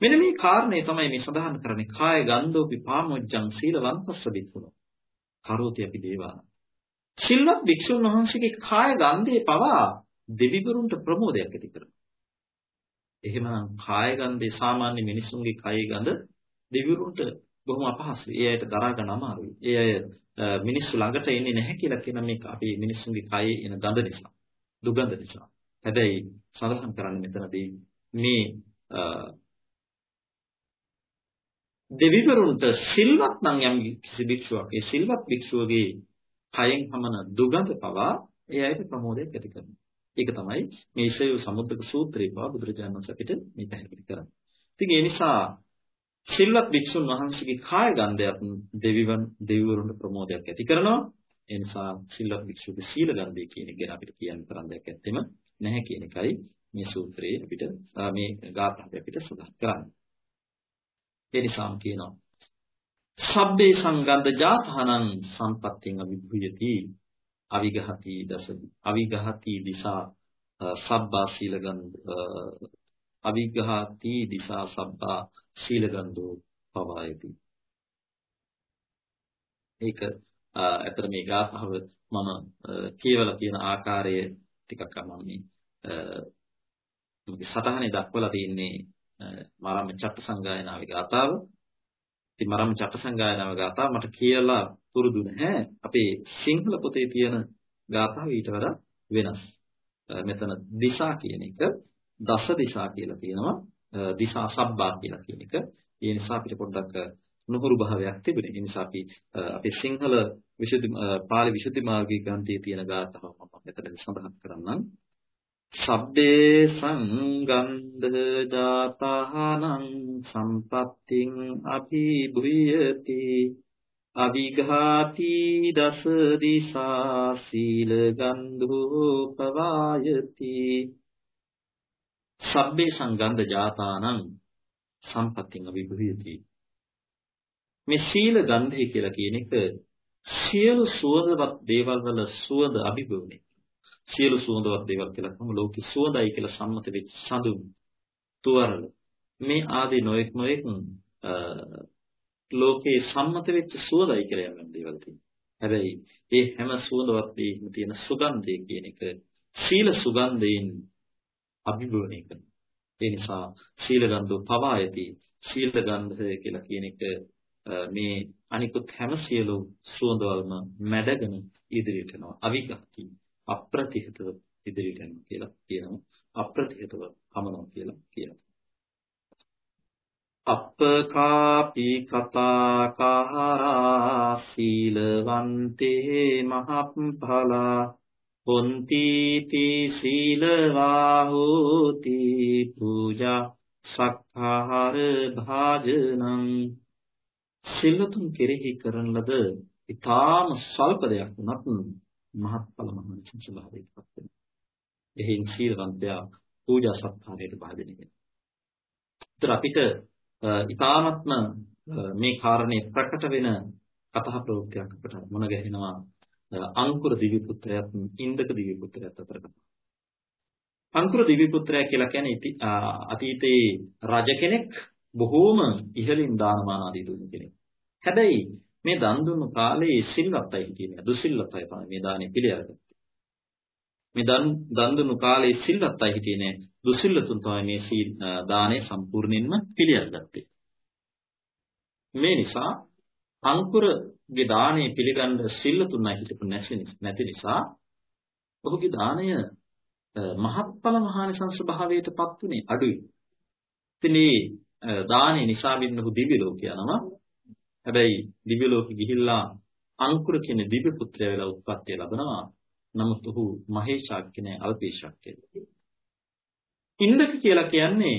මෙන්න මේ කාරණේ තමයි මේ සඳහන් කරන්නේ කාය ගන්ධෝපි පාමොච්ඡං සීලවන්තස්ස බික්ඛුනෝ කරෝති අපි දේවා. සිල්වත් භික්ෂුන් වහන්සේගේ කාය ගන්ධයේ පවා දෙවිවරුන්ට ප්‍රමෝදයක් ඇති කරනවා. එහෙමනම් කාය ගන්ධේ සාමාන්‍ය මිනිසුන්ගේ කය ගඳ දෙවිවරුන්ට බොහොම අපහසුයි. ඒ අයට දරා ගන්න අමාරුයි. ඒ අය මිනිස්සු ළඟට එන්නේ නැහැ කියලා කියන මේක අපි මිනිස්සුන්ගේ කයේ එන ගඳ නිසා, දුගඳ නිසා. හැබැයි සඳහන් කරන්නේ මෙතනදී මේ දෙවිවරුන්ට සිල්වත් නම් යම් කිසි භික්ෂුවක් ඒ සිල්වත් භික්ෂුවගේ කයෙන් හමන දුගඳ පවා ඒ අයට ප්‍රමෝදයක් ඇති කරනවා. ඒක තමයි මේ ඉසය සමුද්දක සූත්‍රයේ පවා බුදුරජාණන් වහන්සේ අපිට මේ පැහැදිලි කරන්නේ. ඉතින් ඒ නිසා සිල්වත් භික්ෂුන් වහන්සේගේ කාය ගන්ධයත් දෙවිවන් දෙවිවරුන්ට ප්‍රමෝදයක් ඇති කරනවා. ඒ නිසා සිල්වත් භික්ෂුවගේ සීල ගන්ධය කියන එක ගැන අපිට කියන්න තරම් දෙයක් ඇත්තෙම නැහැ කියන එකයි මේ සූත්‍රයේ අපිට මේ ගාථාවේ අපිට සඳහන් කරන්නේ. ඒ නිසාම කියනවා සබ්බේ සංගන්ධ ජාතහනං සම්පත්තින් අවිභූයති අවිගහති දස අවිගහති දිසා සබ්බා සීලගන්ධ අවිගහති දිසා සබ්බා සීලගන්ධෝ පවායති ඒක අතර මේ ගාථාව මම කියවලා තියෙන ආකාරය ටිකක් මම මේ සටහනේ දක්වලා තියෙන්නේ මාරම චත්ත සංගායනාවේ ගාථාව ඉතින් මරම් චටසංගායනාව ගාථා මට කියලා පුරුදු නැහැ. අපේ සිංහල පොතේ තියෙන ගාථාව ඊට වඩා වෙනස්. මෙතන දිශා කියන එක දස දිශා කියලා කියනවා. දිශා සබ්බා කියලා කියන එක. ඒ නිසා අපිට පොඩ්ඩක් නුහුරු භාවයක් තිබුණේ. ඒ නිසා අපි අපේ සිංහල විසුද්ධි පාලි විසුද්ධි මාර්ගයේ ග්‍රන්ථයේ තියෙන ගාථාව මම මෙතනදී සඳහන් කරන්නම්. සබ්බේ සංගන්ධ ජාතහනං සම්පත්තිං අභිභුයති අවිඝාති දස දිසා සීල ගන්ධෝ පවායති සබ්බේ සංගන්ධ ජාතානං සම්පත්තිං අභිභුයති. මේ සීල ගන්ධය කියලා කියන එක සියලු සුවඳවත් දේවල් වල සුවඳ අභිභවනේ සියලු සුවඳවත් දේවල් කියලා කොහොම ලෝකෙ සුවඳයි කියලා සම්මත වෙච්ච සඳුන් තුවරල මේ ආදී නොඑක් නොඑක් ලෝකේ සම්මත වෙච්ච සුවඳයි කියලා යම් දේවල් තියෙනවා. හැබැයි ඒ හැම සුවඳවත් දෙයක්ම තියෙන සුගන්ධය කියන එක සීල සුගන්ධයෙන් අභිභවනය කරනවා. ඒ නිසා සීල ගන්ධෝ පවායති සීල ගන්ධය කියලා කියන එක මේ අනිකුත් හැම සියලු සුවඳවල්ම මැඩගෙන ඉදිරියට යනවා. අවිගති අප්‍රතිහිතව ඉදිරියට යනවා කියලා කියනවා. අප්‍රතිහිතව හමනවා කියලා කියනවා. අප්පකාපි කතා කාරා සීලවන්තේ මහප්ඵලා පොන්ති ති සීලවා හෝති පූජා සක්ඛාර භාජනං සිල්ලතුන් කෙරෙහි කරන ලද ඊටාම සල්ප දෙයක් වුණත් මහත්ඵල මහන්සිය ස්වභාවයටපත් වෙනවා. එහෙන් සීලවන්තයා පූජා සත්කාරයට භාජනය වෙනවා. ඒතර අපිට ඊටාත්ම මේ කාරණේ ප්‍රකට වෙන කතා ප්‍රවෘත්තියක් අපට මුණ ගැහෙනවා අංකුර දිව්‍ය පුත්‍රයාත් ඉන්දක දිව්‍ය පුත්‍රයාත් අතර අංකුර දිව්‍ය පුත්‍රයා කියලා කියන්නේ අතීතයේ රජ කෙනෙක් බොහෝම ඉහළින් දානමාන ආදී දුන්න කෙනෙක්. හැබැයි මේ දන් දුන්නු කාලේ සිල්වත් අය හිටියේ දුසිල්වත් අය තමයි මේ දානේ පිළිඅරගත්තේ. මේ දන් දන් දුන්නු කාලේ සිල්වත් අය හිටියේ නෑ දුසිල්ලතුන් තමයි මේ සීල් දානේ සම්පූර්ණයෙන්ම පිළිඅරගත්තේ. මේ නිසා අංකුරගේ දානේ පිළිගන්න සිල්ලතුන් අය හිටපු නැති නිසා ඔහුගේ දාණය මහත්ඵල මහානිසංස භාවයටපත් උනේ අඩුයි. ඉතින් මේ දානේ නිසා වින්නු දිව්‍ය ලෝක යනවා. හැබැයි දිව්‍ය ලෝකෙ ගිහිල්ලා අංකුර කියන දිව්‍ය පුත්‍රයා වෙලා උත්පත්ති ලැබනවා. නමුත් ඔහු මහේශාක්‍ය නේ අල්පේශාක්‍ය. ඉන්දක කියලා කියන්නේ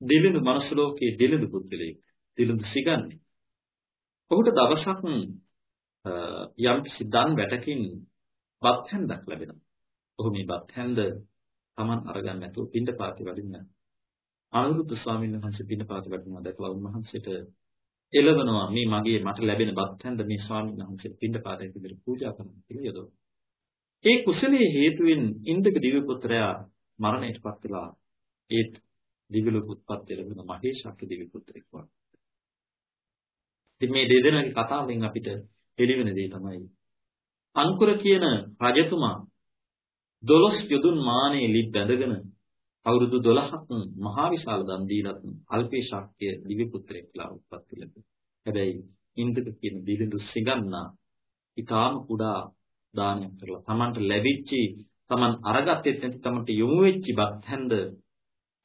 දෙලඳු මනුස්ස ලෝකයේ දෙලඳු පුද්ගලයෙක්. දෙලඳු සිගන්නේ. ඔහුට දවසක් යම් සිද්ධාන් වැටකින් බත් හැන්දක් ලැබෙනවා. ඔහු මේ බත් හැන්ද Taman අරගන්න නැතුව පින්ඩපාති වඩින්න. අනුරුද්ධ ස්වාමීන් වහන්සේ පින්ඩපාති වඩිනවා දැකලා උන්වහන්සේට එළවනවා මේ මගේ මට ලැබෙන බත් හැන්ද මේ ස්වාමීන් වහන්සේට පින්ඩපාතයට විදිහට පූජා කරන්න කියලා යදවනවා. ඒ කුසලයේ හේතුවෙන් ඉන්දක දිව්‍ය පුත්‍රයා මරණයටපත් වෙලා ඒත් දිව්‍ය ලෝක උත්පත්ති ලැබෙන මහේශාක්‍ය දිව්‍ය පුත්‍රයෙක් වුණා. ඉතින් මේ දෙදෙනාගේ කතාවෙන් අපිට පිළිවෙන දේ තමයි අංකුර කියන රජතුමා 12 යොදුන් මානේ ලිප් බැඳගෙන අවුරුදු 12ක් මහා විශාල දන් දීලත් අල්පේ ශාක්‍ය දිව්‍ය පුත්‍රයෙක්ලා උත්පත්ති ලැබුවා. හැබැයි ඉන්දක කියන දිලිඳු සිගන්නා ඊටාම කුඩා දානයක් කරලා Tamanට ලැබිච්චි Taman අරගත්තෙත් නැති Tamanට යොමු වෙච්ච බත් හැන්ද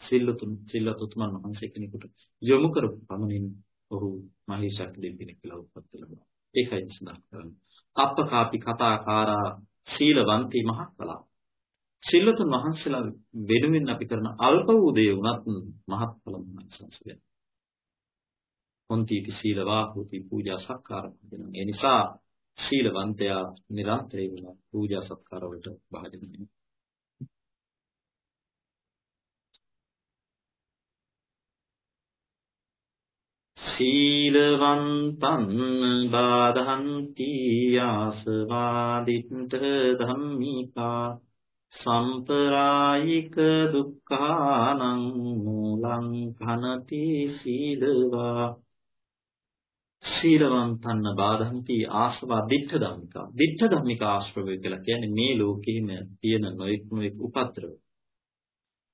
සිල්ලතුන් සිල්ලතුතුමන් වහන්සේ කෙනෙකුට යොමු කරපු පමණින් ඔහු මහේශාක් දෙවියෙක් කියලා උත්පත්ති ලැබුණා. ඒකයි සඳහන් කරන්නේ. අප්පකාපි කතාකාරා සීලවන්ති මහත්කලා. සිල්ලතුන් වහන්සේලා වෙනුවෙන් අපි කරන අල්ප වූ දේ වුණත් මහත්ඵල මහන්සිය. හොන්තිති සීලවා හොති පූජා සක්කාර දෙනවා. ඒ නිසා ශීලවන්තයා නිරන්තරයෙන්ම පූජා සත්කාර වලට භාජනය වෙනවා. සීලවන්තං බාධන්ති ආසවාදිත්ත ධම්මිකා සම්පරායික දුක්ඛානං මූලං කනති සීලවා ශීලවන්තන්න බාධන්ති ආසවා දිඨ ධම්මිකා. දිඨ ධම්මිකා ආශ්‍රවය කියලා කියන්නේ මේ ලෝකෙම තියෙන නොඑක් නොඑක් උපද්‍රව.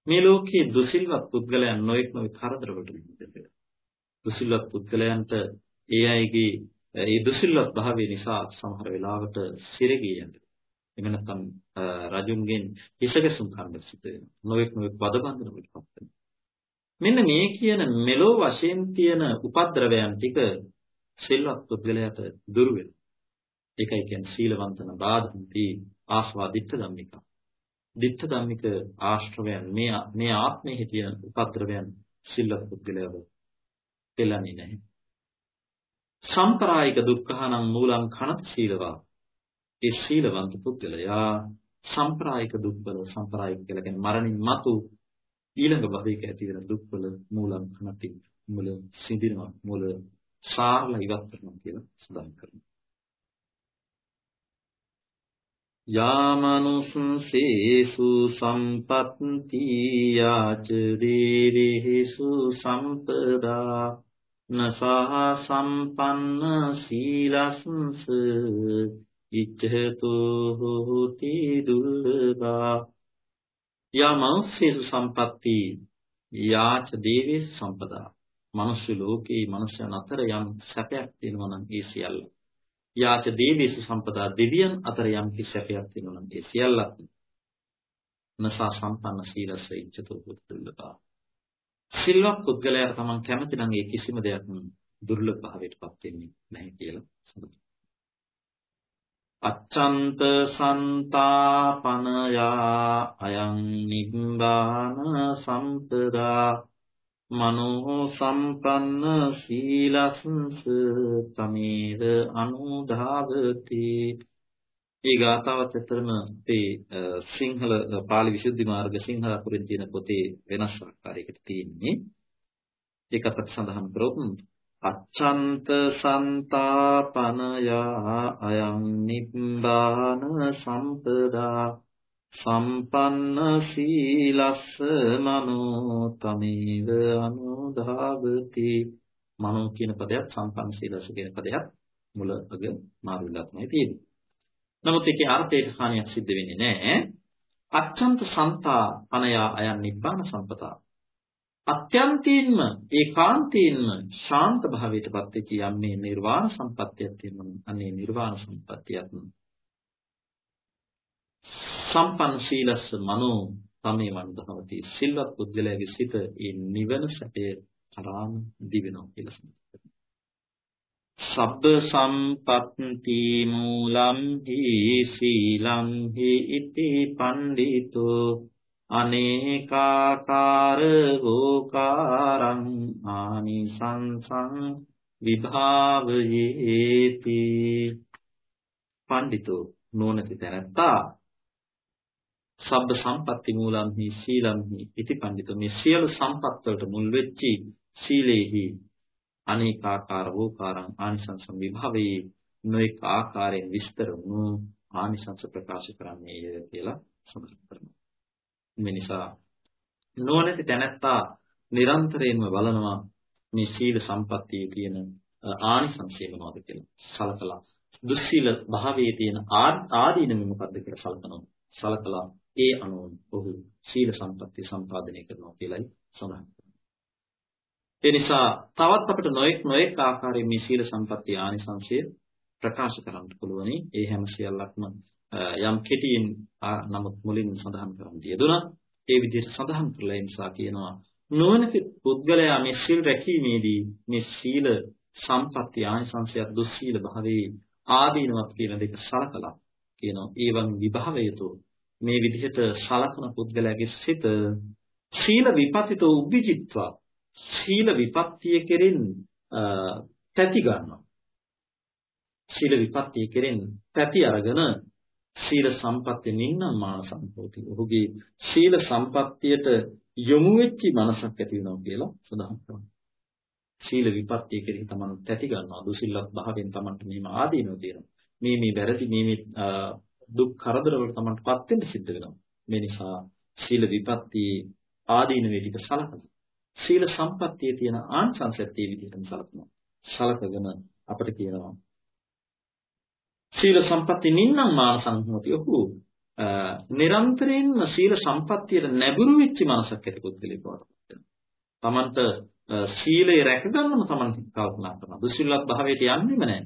මේ ලෝකයේ දුසිල්වත් පුද්ගලයන් නොඑක් නොඑක් කරදර වලට මුහුණ දුසිල්වත් පුද්ගලයන්ට ඒ අයගේ ඒ දුසිල්වත් භාවය නිසා සමහර වෙලාවට සිරගිය යන. එහෙම නැත්නම් රජුන්ගෙන් හිසගසුම් කරන්න සිද්ධ වෙනවා. නොඑක් නොඑක් වදබන්ධන වලට පත් වෙනවා. මෙන්න මේ කියන මෙලෝ වශයෙන් තියෙන උපද්‍රවයන් ටික සිල්වත් පුද්ගලයාට දුර වෙනවා. ඒකයි කියන්නේ සීලවන්තන බාධන්ති ආස්වාදිත්ත ධම්මික. දිත්ත ධම්මික ආශ්‍රවයන් මේ මේ ආත්මයේ හිටිය උපද්‍රවයන් සිල්වත් පුද්ගලයාව දෙලන්නේ නැහැ. සම්ප්‍රායික දුක්ඛහනම් මූලං කනත් සීලවා. ඒ සීලවන්ත පුද්ගලයා සම්ප්‍රායික දුක්වල සම්ප්‍රායික කියලා කියන්නේ මරණින් මතු ඊළඟ භවයක ඇති වෙන දුක්වල මූලං කනති මුල සිඳිනවා මුල සාරලා ඉවත් කරනවා කියලා සඳහන් කරනවා. යාමනුස්සේසු සම්පත්ති යාච දේරේසු සම්පදා නසහ සම්පන්න සීලස්ස ඉච්ඡතු හෝති දුර්ලභා යාමනුස්සේසු සම්පත්ති යාච දේවේසු සම්පදා මනුෂ්‍ය ලෝකේ මනුෂ්‍යයන් අතර යම් සැපයක් තියෙනවා නම් ඒ සියල්ල. යාච දේවේසු සම්පදා දෙවියන් අතර යම් කිසි සැපයක් තියෙනවා නම් ඒ සියල්ලත් නසා සම්පන්න සීලස ඉච්ඡතෝ පුදුල්ලතා. සිල්වත් පුද්ගලයාට තමන් කැමති නම් ඒ කිසිම දෙයක් දුර්ලභ භාවයටපත් වෙන්නේ නැහැ කියලා සඳහන්. අච්ඡන්ත සන්තාපනයා අයං නිබ්බාන සම්පදා මනෝ සම්පන්න සීලස්ස තමේද අනුධාවති මේ ගාථාවත් ඇත්තටම අපේ සිංහල පාලි විසුද්ධි මාර්ග සිංහල අකුරින් තියෙන පොතේ වෙනස් ආකාරයකට තියෙන්නේ ඒකත් අපි සඳහන් කරොත් අච්ඡන්ත සන්තාපනයා අයං නිබ්බාන සම්පදා සම්පන්න සීලස්ස මනෝ තමේව අනුධාවති මනෝ කියන පදයක් සම්පන්න සීලස්ස කියන පදයක් මුල අග මාරු වෙලා තමයි තියෙන්නේ. නමුත් ඒකේ අර්ථයට හානියක් සිද්ධ වෙන්නේ නැහැ. අච්ඡන්ත සන්තා අනයා අයන් නිබ්බාන සම්පතා. අත්‍යන්තයෙන්ම ඒකාන්තයෙන්ම ශාන්ත භාවයටපත් වෙච්ච යම් මේ නිර්වාණ සම්පත්තියක් තියෙනවා. අනේ නිර්වාණ සම්පත්තියක් සම්පන්න සීලස්ස මනෝ තමේ වන්දහවති සිල්වත් පුද්ගලයාගේ සිත ඒ නිවන සැපය තරම් දිවෙනවා කියලා සඳහන් සබ්බ සම්පත්ති මූලම් හි සීලං හි ඉති පණ්ඩිතෝ අනේකාකාර වෝකාරං ආනිසංසං විභාවයේති. පණ්ඩිතෝ නෝනති තැනත්තා සබ්බ සම්පatti මූලම්හි සීලම්හි ඉති පඬිතු මේ සියලු සම්පත් වලට මුල් වෙච්චි සීලේහි අනේකාකාර වූකාරං ආනිසංස විභවයේ නොඑක ආකාරයෙන් විස්තර වුණු ආනිසංස ප්‍රකාශ කරන්නේය කියලා සඳහන් කරනවා. මේ නිසා නොනැති තැනැත්තා නිරන්තරයෙන්ම බලනවා මේ සීල සම්පත්තියේ තියෙන ආනිසංසය මොනවද කියලා සලකලා දුස්සීල භාවයේ තියෙන ආදීනම මොකද්ද කියලා සලකනවා. සලකලා ඒ අනුව ඔහු සීල සම්පත්තිය සම්පාදනය කරනවා කියලයි සඳහන් ඒ නිසා තවත් අපිට නොඑක් නොඑක් ආකාරයෙන් මේ සීල සම්පත්තිය ආනිසංශය ප්‍රකාශ කරන්න පුළුවනි. ඒ හැම සියල්ලක්ම යම් කෙටියෙන් නමුත් මුලින් සඳහන් කරන්න යෙදුණා. ඒ විදිහට සඳහන් කරලා ඒ නිසා කියනවා නොවනක පුද්ගලයා මේ සීල් රැකීමේදී මේ සීල සම්පත්‍ය ආනිසංශය දුස්සීල භාවයේ ආදීනවත් කියන දෙක සලකලා කියනවා ඒවන් විභවයතු මේ විදිහට සලකන පුද්ගලයාගේ සිත සීල විපතිතෝ උබ්බිජිත්වා සීල විපත්තිය කෙරෙන් පැති ගන්නවා. සීල විපත්තිය කෙරෙන් පැති අරගෙන සීල සම්පත්තිය නින්නම් මාන සම්පෝති. ඔහුගේ සීල සම්පත්තියට යොමු වෙච්ච මනසක් ඇති වෙනවා කියලා සඳහන් කරනවා. සීල විපත්තිය කෙරෙහි තමන් තැති ගන්නවා. දුසිල්ලත් භාවයෙන් තමන්ට මේම ආදීනෝ තියෙනවා. මේ මේ වැරදි මේ මේ දුක් කරදර වලට තමන්ටපත් වෙන්න සිද්ධ වෙනවා. මේ නිසා සීල විපත්ති ආදීන වේ ටික සලකනවා. සීල සම්පත්තියේ තියෙන ආංශංශයත් ඒ විදිහටම සලකනවා. සලකගෙන අපිට කියනවා සීල සම්පatti නින්නම් මාන සංහෝති ඔහු නිරන්තරයෙන්ම සීල සම්පත්තියට නැඹුරු වෙච්ච මනසක් ඇති පුද්ගලෙක් වඩපත් තමන්ට සීලය රැකගන්නම තමන් කල්පනා කරනවා. දුසිල්වත් භාවයට යන්නේම නැහැ.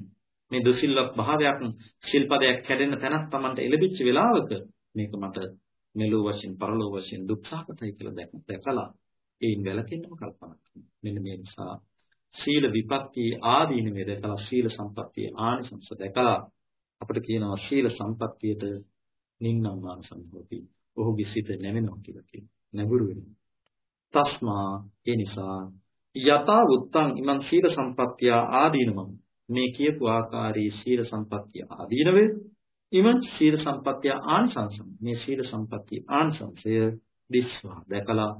මේ දුසිල්ලක් භාවයක් ශිල්පදයක් කැඩෙන තැනක් Tamanට එළඹිච්ච වෙලාවක මේක මට මෙලෝ වශයෙන් පරලෝ වශයෙන් දුක්සහගතයි කියලා දැකලා ඒන් වැළකෙන්නම කල්පනා කරනවා. මෙන්න මේ නිසා සීල විපත්ති ආදීන මේ දැකලා සීල සම්පත්තිය ආනිසංස දැකලා අපිට කියනවා සීල සම්පත්තියට නින්නම් මාන සම්පෝති. ඔහුගේ සිත නැවෙනවා කියලා කියනවා. නැඹුරු වෙනවා. තස්මා ඒ නිසා යතා උත්තං ඉමං සීල සම්පත්තිය ආදීනමං මේ කියපු ආකාරයේ සීල සම්පත්තිය ආදීනවේ ඉමං සීල සම්පත්තිය ආනිසංසම් මේ සීල සම්පත්තිය ආනිසංසය දිස්වා දැකලා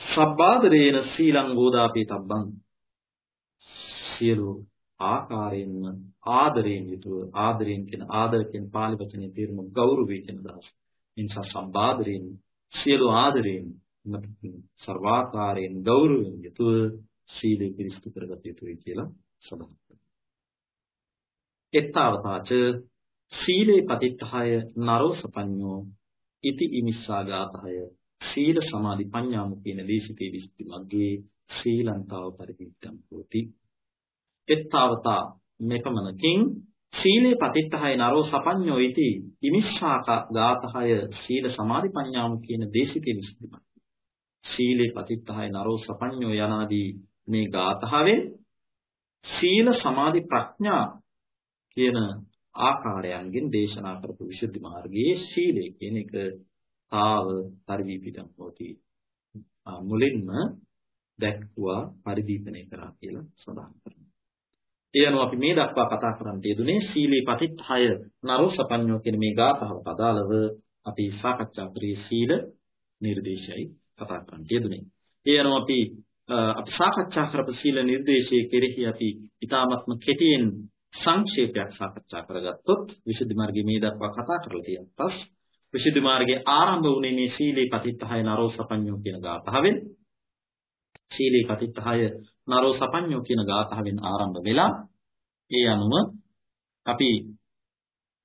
සබ්බාදරේන සීලං ගෝදාපේ තබ්බං සියලු ආකාරයෙන්ම ආදරයෙන් යුතුව ආදරයෙන් කියන ආදර කියන පාලි වචනේ තේරුම ගෞරවය කියන දහස. නිසා සම්බාදරයෙන් සියලු ආදරයෙන් සර්වාකාරයෙන් ගෞරවයෙන් යුතුව සීලය පිරිසිදු කරගත යුතුයි කියලා සඳහන් එත්තාවතාච සීලේ පතිත්තහය නරෝ සපඤ්ඤෝ ඉති ඉමිස්සා ගාතහය සීල සමාධි පඤ්ඤාම කියන දේශිතේ විසුද්ධි මග්ගේ ශ්‍රීලංකාව පරිවිත්තම් හෝති. එත්තාවතා මෙපමණකින් සීලේ පතිත්තහය නරෝ සපඤ්ඤෝ ඉති ඉමිස්සා ගාතහය සීල සමාධි පඤ්ඤාම කියන දේශිතේ විසුද්ධි සීලේ පතිත්තහය නරෝ සපඤ්ඤෝ යනාදී මේ ගාථාවෙන් සීල සමාධි ප්‍රඥා කියන ආකාරයන්ගෙන් දේශනා කරපු විසුද්ධි මාර්ගයේ සීලය කියන එක තාව පරිදීපිතම් හොති මුලින්ම දැක්වුවා පරිදීපනය කරා කියලා සඳහන් කරනවා. ඒ අනුව අපි මේ දක්වා කතා කරන්න යෙදුනේ සීලේ පතිත්හය නරෝසපඤ්ඤෝ කියන මේ ගාථාව පදාලව අපි සාකච්ඡා කරේ සීල නිර්දේශයයි කතා කරන්න යෙදුනේ. ඒ අනුව අපි අපි සාකච්ඡා කරපු සීල නිර්දේශයේ කෙරෙහි අපි ඊ타ත්ම කෙටියෙන් සංක්ෂේපයක් සාකච්ඡා කරගත්තොත් විසුද්ධි මාර්ගයේ මේ දක්වා කතා කරලා තියෙන පස් විසුද්ධි මාර්ගයේ ආරම්භ වුණේ මේ සීලේ පතිත්තහය නරෝ සපඤ්ඤෝ කියන ගාථාවෙන් සීලේ පතිත්තහය නරෝ සපඤ්ඤෝ කියන ගාථාවෙන් ආරම්භ වෙලා ඒ අනුව අපි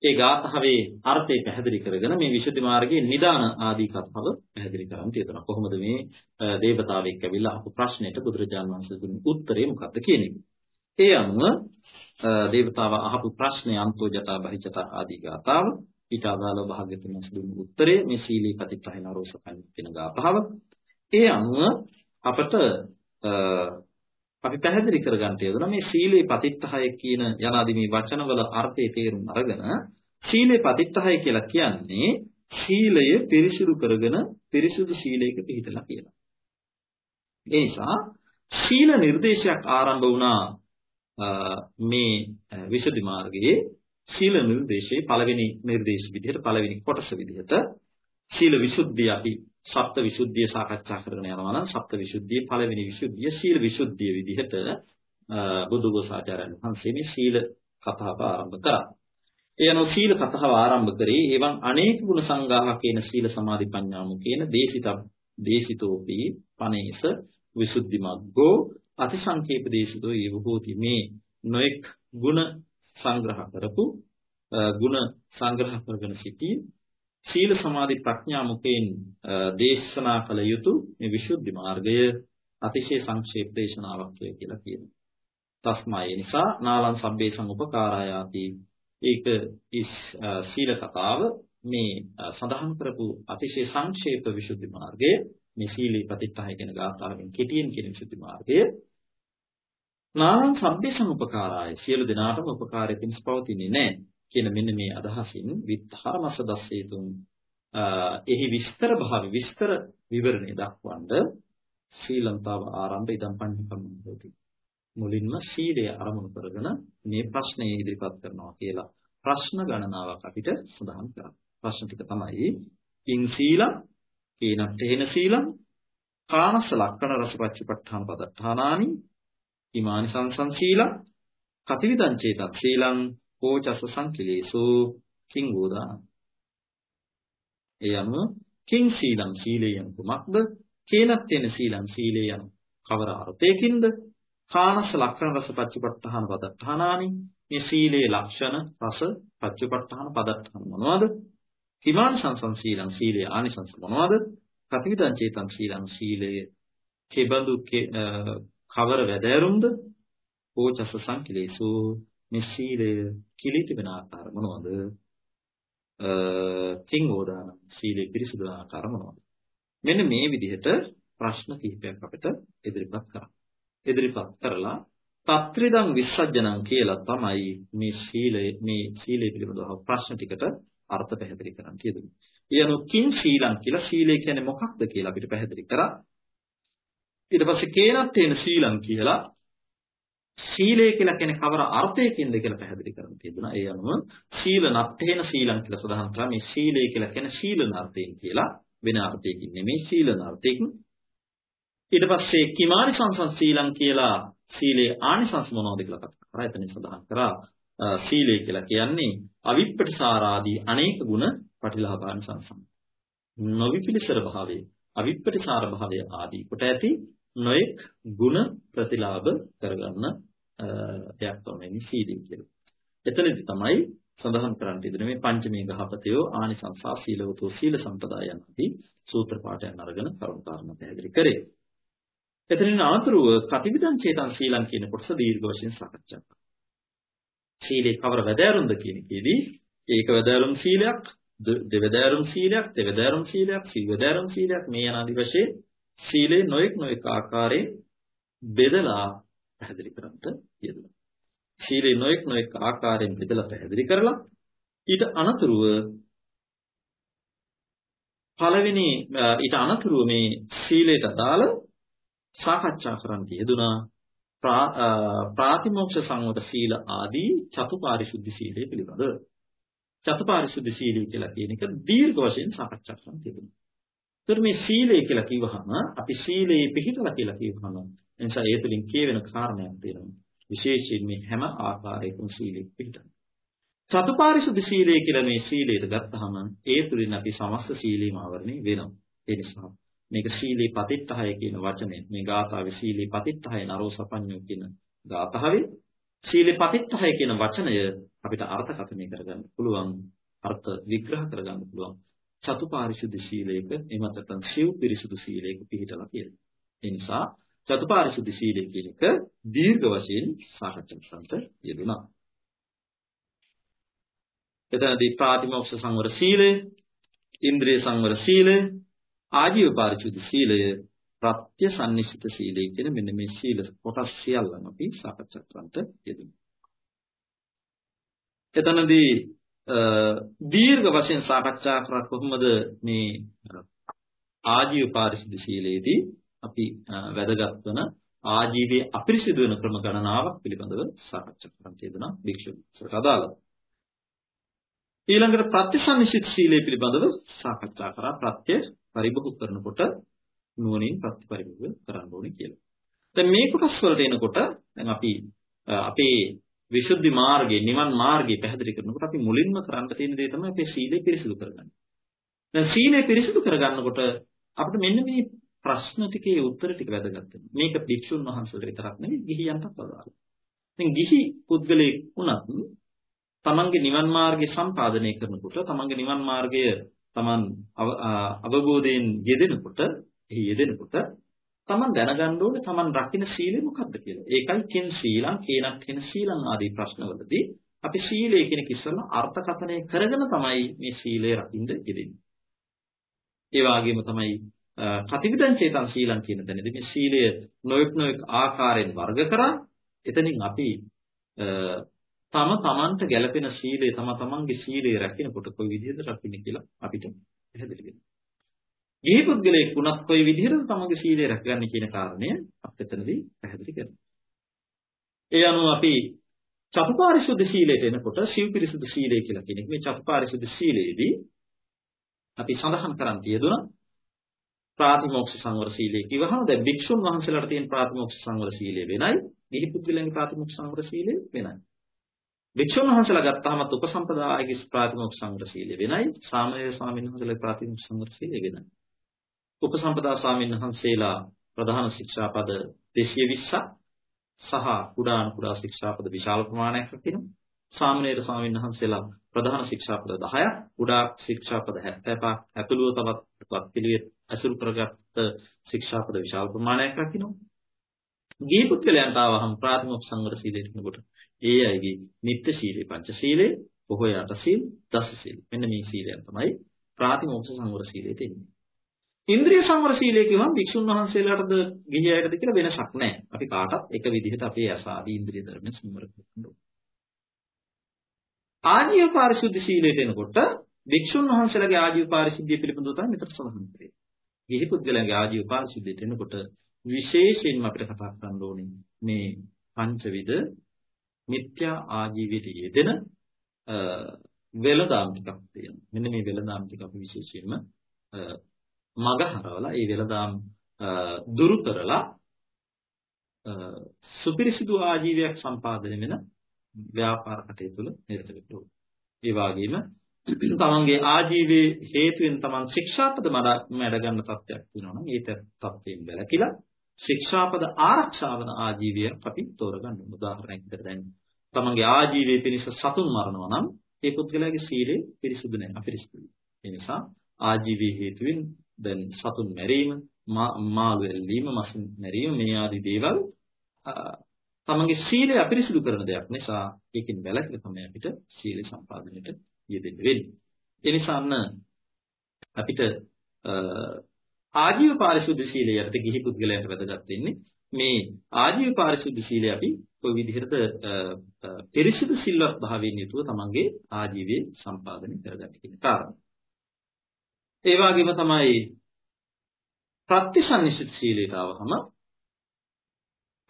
ඒ ගාථාවේ අර්ථය පැහැදිලි කරගෙන මේ විසුද්ධි මාර්ගයේ නිදාන ආදී කතාව පැහැදිලි කරන් තියෙනවා. කොහොමද මේ දේවතාවෙක් ඇවිල්ලා අහපු ප්‍රශ්නෙට බුදුරජාණන් වහන්සේ දුන්න උත්තරේ මොකක්ද කියන එක. ඒ අනුව දේවතාව අහපු ප්‍රශ්නේ අන්තෝ ජතා බහිජතා ආදී ගාථාව ඊට අදාළව භාග්‍යතුන් වහන්සේ දුන්න උත්තරේ මේ සීලී පතිත්තහින රෝසකන් කියන ගාථාව. ඒ අනුව අපට අපි පැහැදිලි කරගන්න තියෙනවා මේ සීලේ පතිත්තහය කියන යනාදී මේ වචනවල අර්ථයේ තේරුම් අරගෙන සීලේ පතිත්තහය කියලා කියන්නේ සීලය පිරිසිදු කරගෙන පිරිසිදු සීලයක පිළිපදලා කියලා. ඒ නිසා සීල නිර්දේශයක් ආරම්භ වුණා මේ විසුද්ධි මාර්ගයේ සීල නිර්දේශයේ පළවෙනි නිර්දේශ විදිහට පළවෙනි කොටස විදිහට සීල විසුද්ධිය අපි සප්ත විසුද්ධිය සාකච්ඡා කරගෙන යනවා නම් සප්ත විසුද්ධියේ පළවෙනි විසුද්ධිය සීල විසුද්ධිය විදිහට බුදුගෝසාචාර්යන් වහන්සේ මේ සීල කතාව ආරම්භ කරා. ඒ අනුව සීල කතාව ආරම්භ කරේ එවන් අනේක ගුණ සංග්‍රහ කියන සීල සමාධි ප්‍රඥා මුකේන දේශිත දේශිතෝපි පනේස විසුද්ධි මග්ගෝ අතිසංකේප දේශිතෝ ඒ වූති මේ නොඑක් ගුණ සංග්‍රහ කරපු ගුණ සංග්‍රහ කරගෙන සිටී සීල සමාධි ප්‍රඥා මුකෙන් දේශනා කළ යුතු මේ විසුද්ධි මාර්ගය අතිශය සංක්ෂේප දේශනාවක් කියලා කියනවා. තස්මයි නිසා නාලං සබ්බේ සංඋපකාරායාති ඒක ඉස් සීල කතාව මේ සඳහන් කරපු අතිශය සංක්ෂේප විසුද්ධි මාර්ගය මේ සීලී ප්‍රතිප්‍රහය කියන ගාථාවෙන් කෙටියෙන් කියන විසුද්ධි මාර්ගය නාලං සබ්බේ සංඋපකාරාය සියලු දෙනාටම උපකාරයෙන් පවතින්නේ නැහැ. කියන මෙන්න මේ අදහසින් විත්තරමස දස්සේතුන් එහි විස්තර භාවි විස්තර විවරණය දක්වන්න ශ්‍රීලංකාව ආරම්භ ඉදම් පඤ්ඤකම්මෝති මුලින්ම සීලය අරමුණු කරගෙන මේ ප්‍රශ්නේ ඉදිරිපත් කරනවා කියලා ප්‍රශ්න ගණනාවක් අපිට සඳහන් කරා ප්‍රශ්න ටික තමයි ඉන් සීලං කේනත්තේන සීලං කානස ලක්කන රසපච්චපට්ඨාන පදත්තානානි ඉමානි සංසං සීලං කතිවිදං චේතක් සීලං කෝචස්ස සංකිලේසෝ කිං වෝදාන ඒ අනුව කිං සීලං සීලයන් කුමක්ද? කේනත්තේන සීලං සීලය යන කවර අර්ථයකින්ද? කානස ලක්ෂණ රස පච්චපට්ඨාන පදත්තානානි මේ සීලේ ලක්ෂණ රස පච්චපට්ඨාන පදත්තාන මොනවද? කිමාන සංසං සීලං සීලේ ආනිසංස මොනවද? කතිවිදං චේතං සීලං සීලයේ කෙබඳු කවර වැදෑරුම්ද කෝචස්ස සංකිලේසෝ මේ සීලය කිලිටි වෙන ආකාර මොනවද? කිං ඕදාන සීලය පිරිසුදු ආකාර මොනවද? මෙන්න මේ විදිහට ප්‍රශ්න කිහිපයක් අපිට ඉදිරිපත් කරා. ඉදිරිපත් කරලා පත්‍රිදං විසජ්ජනං කියලා තමයි මේ සීලය මේ සීලය පිළිබඳව ප්‍රශ්න ටිකට අර්ථ පැහැදිලි කරන්න කියදුනේ. ඊයනු කිං සීලං කියලා සීලය කියන්නේ මොකක්ද කියලා අපිට පැහැදිලි කරා. ඊට පස්සේ කේනත් තේන සීලං කියලා සීලය කියලා කියන්නේ කවර අර්ථයකින්ද කියලා පැහැදිලි කරන්න තිබුණා. ඒ අනුව සීල නත්තේන සීලං කියලා සඳහන් කරා. මේ සීලය කියලා කියන්නේ සීලන අර්ථයෙන් කියලා වෙන අර්ථයකින් නෙමෙයි සීලන අර්ථයකින්. ඊට පස්සේ කිමානි සංසං සීලං කියලා සීලේ ආනිසංස මොනවද කියලා කතා කරා. එතන සඳහන් කරා සීලය කියලා කියන්නේ අවිප්පටිසාරාදී අනේක ගුණ පටිලාභාන සංසම්. නොවිපිලිසර භාවයේ අවිප්පටිසාර භාවය ආදී කොට ඇති නොඑක් ಗುಣ ප්‍රතිලාභ කරගන්න දෙයක් තමයි සීලය කියලා. එතනදි තමයි සඳහන් කරන්න ඉදිරිය මේ පංචමී ගහපතයෝ ආනිසංසා සීලවතෝ සීල සම්පදායන් අපි සූත්‍ර පාඨයන් අරගෙන කරුණු කාරණා පැහැදිලි කරේ. එතනින් ආතුරුව කතිවිදං චේතං සීලං කියන කොටස දීර්ඝ වශයෙන් සාකච්ඡා කරා. සීලේ කවර වැදෑරුම්ද කියන එකේදී ඒක වැදෑරුම් සීලයක්, දෙවැදෑරුම් සීලයක්, තෙවැදෑරුම් සීලයක්, සීවැදෑරුම් සීලයක් මේ යනාදි වශයෙන් සීලේ නොඑක් නොඑක් ආකාරයෙන් බෙදලා පැහැදිලි කරන්නට යෙදුණා. සීලේ නොඑක් නොඑක් ආකාරයෙන් බෙදලා පැහැදිලි කරලා ඊට අනතුරුව පළවෙනි ඊට අනතුරුව මේ සීලයට අදාළ සාකච්ඡා කරන්න යෙදුනා ප්‍රාතිමෝක්ෂ සංවර සීල ආදී චතුපාරිශුද්ධ සීලය පිළිබඳව. චතුපාරිශුද්ධ සීලය කියලා කියන එක දීර්ඝ වශයෙන් සාකච්ඡා කරන්න තිබුණා. ඒතර මේ සීලය කියලා කිව්වහම අපි සීලේ පිළිපදලා කියලා කිව්වහම එනිසා ඒ තුලින් කියවෙන කාරණයක් තියෙනවා. විශේෂයෙන් මේ හැම ආකාරයකම සීලෙ පිළිපදන. චතුපාරිශුද්ධ සීලය කියලා මේ සීලයට ගත්තහම ඒ තුලින් අපි සමස්ත සීලීම ආවරණය වෙනවා. ඒ නිසා මේක සීලේ පතිත්තහය කියන වචනේ මේ ගාථාවේ සීලේ පතිත්තහය නරෝ සපඤ්ඤෝ කියන ගාථාවේ සීලේ පතිත්තහය කියන වචනය අපිට අර්ථකථනය කරගන්න පුළුවන් අර්ථ විග්‍රහ කරගන්න පුළුවන් චතුපාරිශුද්ධ සීලයක එහෙම නැත්නම් සිව් පිරිසුදු සීලයක පිළිතලා කියලා. ඒ නිසා චතුපාරිශුද්ධ සීලය කියන එක දීර්ඝ වශයෙන් සාකච්ඡා කරන්නට යෙදුණා. එතනදී ප්‍රාතිමෝක්ෂ සංවර සීලය, ඉන්ද්‍රිය සංවර සීලය, ආජීව පාරිශුද්ධ සීලය, ප්‍රත්‍ය සම්නිශ්චිත සීලය කියන මෙන්න මේ සීල කොටස් සියල්ලම අපි සාකච්ඡා කරන්නට යෙදුණා. එතනදී දීර්ඝ වශයෙන් සාකච්ඡා කරත් කොහොමද මේ ආජීව පාරිශුද්ධ සීලයේදී අපි වැදගත් වන ආජීවයේ අපිරිසිදු වෙන ක්‍රම ගණනාවක් පිළිබඳව සාකච්ඡා කරන්න තියදුනා භික්ෂුන් අදාළව. ඊළඟට ප්‍රත්‍යසන්නිසිත සීලය පිළිබඳව සාකච්ඡා කරා ප්‍රත්‍ය පරිභෝග කරනකොට නුවණින් ප්‍රත්‍ය පරිභෝග කරන්න ඕනේ කියලා. දැන් මේ කොටස් වලට එනකොට දැන් අපි අපේ විසුද්ධි මාර්ගයේ නිවන් මාර්ගයේ පැහැදිලි කරනකොට අපි මුලින්ම කරන්න තියෙන දේ තමයි අපේ සීලය පිරිසිදු කරගන්න. දැන් සීලය පිරිසිදු කරගන්නකොට අපිට මෙන්න මේ ප්‍රශ්න ටිකේ උත්තර ටික වැදගත් වෙනවා. මේක භික්ෂුන් වහන්සේට විතරක් නෙවෙයි ගිහියන්ටත් අදාළයි. දැන් ගිහි පුද්ගලයෙක් වුණත් තමන්ගේ නිවන් මාර්ගය සම්පාදනය කරනකොට තමන්ගේ නිවන් මාර්ගය තමන් අවබෝධයෙන් යෙදෙනකොට එහි යෙදෙනකොට තමන් දැනගන්න ඕනේ තමන් රකින්න සීලය මොකක්ද කියලා. ඒකයි කින් සීලං කේනක් කියන සීලං ආදී ප්‍රශ්නවලදී අපි සීලය කියන කිස්සම අර්ථකථනය කරගෙන තමයි මේ සීලය රකින්න යෙදෙන්නේ. ඒ වගේම තමයි කතිවිදං චේතං සීලං කියන තැනදී මේ සීලය නොයෙක් නොයෙක් ආකාරයෙන් වර්ග කරා එතනින් අපි තම තමන්ට ගැළපෙන සීලය තම තමන්ගේ සීලය රැකිනකොට කොයි විදිහද රකින්නේ කියලා අපිට පැහැදිලි වෙනවා. ගිහි පුද්ගලයෙක් වුණත් කොයි විදිහටද තමන්ගේ සීලය රැකගන්නේ කියන කාරණය අපිට එතනදී පැහැදිලි කරනවා. ඒ අනුව අපි චතුපාරිශුද්ධ සීලයට එනකොට සිව් පිරිසුදු සීලය කියලා කියන එක මේ චතුපාරිශුද්ධ සීලයේදී අපි සඳහන් කරන් තියදුනා ප්‍රාතිමෝක්ෂ සංවර සීලය කිව්වහම දැන් භික්ෂුන් වහන්සේලාට තියෙන ප්‍රාතිමෝක්ෂ සංවර සීලය වෙනයි ගිහි පුද්ගලයන්ගේ ප්‍රාතිමෝක්ෂ සංවර සීලය වෙනයි. භික්ෂුන් වහන්සේලා ගත්තාම උපසම්පදායගේ ප්‍රාතිමෝක්ෂ සංවර සීලය වෙනයි සාමණේර ස්වාමීන් වහන්සේලාගේ ප්‍රාතිමෝක්ෂ සංවර සීලය වෙනයි. උපසම්පදා ස්වාමීන් වහන්සේලා ප්‍රධාන ශික්ෂාපද 220ක් සහ කුඩා කුඩා ශික්ෂාපද විශාල ප්‍රමාණයක් රකිනවා. සාමණේර ස්වාමීන් වහන්සේලා ප්‍රධාන ශික්ෂාපද 10ක්, කුඩා ශික්ෂාපද 75ක්, ඇතුළුව තවත් පිළිවෙත් අසුරු කරගත්ත ශික්ෂාපද විශාල ප්‍රමාණයක් රකිනවා. ගිහි පුත්කලයන්ට ආවහම ප්‍රාථමික සංවර සීලයට නකොට ඒ අයගේ නිත්‍ය සීලේ පංච සීලේ, බොහෝ යට සීල්, දස සීල්. මෙන්න මේ සීලයන් තමයි ප්‍රාථමික සංවර සීලයට එන්නේ. ඉන්ද්‍රිය සංවර සීලය කියවම භික්ෂුන් වහන්සේලාටද ගිහි අයටද කියලා වෙනසක් නැහැ. අපි කාටත් එක විදිහට අපේ අසාදී ඉන්ද්‍රිය ධර්ම සංවර කරනවා. ආජීව පාරිශුද්ධ සීලයට එනකොට භික්ෂුන් වහන්සේලාගේ ආජීව පාරිශුද්ධිය පිළිබඳව තමයි මෙතන සඳහන් කරේ. ගිහි පුද්ගලයන්ගේ ආජීව පාරිශුද්ධියට එනකොට විශේෂයෙන්ම අපිට කතා කරන්න ඕනේ මේ පංචවිධ මිත්‍යා ආජීවයට යෙදෙන වෙලදාම් ටිකක් තියෙනවා. මෙන්න මේ වෙලදාම් ටික අපි විශේෂයෙන්ම මග හරවලා ඒ වෙලදාම් දුරු කරලා සුපිරිසිදු ආජීවයක් සම්පාදනය වෙන ව්‍යාපාර කටයුතු තුළ නිරත වෙන්න ඕනේ. ඒ වගේම තමන්ගේ ආජීවයේ හේතුවෙන් තමන් ශික්ෂාපද මැඩ ගන්න තත්ත්වයක් තියෙනවා නම් ඒ තත්ත්වයෙන් වැළකීලා ශික්ෂාපද ආරක්ෂා වන ආජීවය අපි තෝරගන්න උදාහරණයක් විදිහට දැන් තමන්ගේ ආජීවයේ පිණිස සතුන් මරනවා නම් ඒ පුද්ගලයාගේ සීලය පිරිසුදු නැහැ අපිරිසුදුයි. ඒ නිසා ආජීවයේ හේතුවෙන් දැන් සතුන් මැරීම, මාළු එල්ලීම, මස් මැරීම මේ ආදී දේවල් තමන්ගේ සීලය අපිරිසුදු කරන දෙයක් නිසා ඒකෙන් වැළකීලා තමයි අපිට සීල සම්පාදනයට යෙදෙන්න වෙන්නේ. ඒ නිසා අපිට ආජීව පාරිශුද්ධ සීලය යටතේ ගිහි පුද්ගලයන්ට වැදගත් වෙන්නේ මේ ආජීව පාරිශුද්ධ සීලය අපි කොයි විදිහටද පිරිසිදු සිල්වත් භාවයෙන් යුතුව තමන්ගේ ආජීවයේ සම්පාදනය කරගන්න කියන කාරණා. ඒ වගේම තමයි ප්‍රත්‍යසන්නිසිත සීලයට આવහම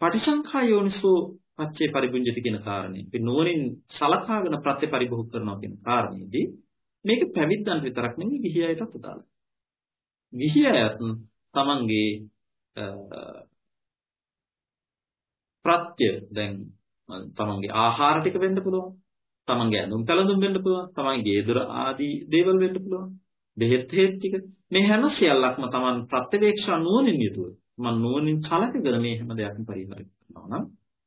පටිසංඛා යෝනිසෝ පච්චේ පරිබුඤ්ජති කියන කාරණේ. අපි නුවණින් සලකාගෙන ප්‍රත්‍යපරිභෝග කරනවා කියන කාරණේදී මේක පැවිද්දන් විතරක් නෙමෙයි ගිහි අයටත් උදාළයි. ගිහි අයත් තමන්ගේ ප්‍රත්‍ය දැන් තමන්ගේ ආහාර ටික වෙන්න පුළුවන්. තමන්ගේ ඇඳුම් පැළඳුම් වෙන්න පුළුවන්. තමන්ගේ ගෙදර ආදී දේවල් වෙන්න පුළුවන්. බෙහෙත් හේත් ටික මේ හැම සියල්ලක්ම තමන් ප්‍රත්‍යවේක්ෂා නුවණින් යුතුව මම නුවණින් කලකගෙන මේ හැම දෙයක්ම පරිහරණය කරනවා නම්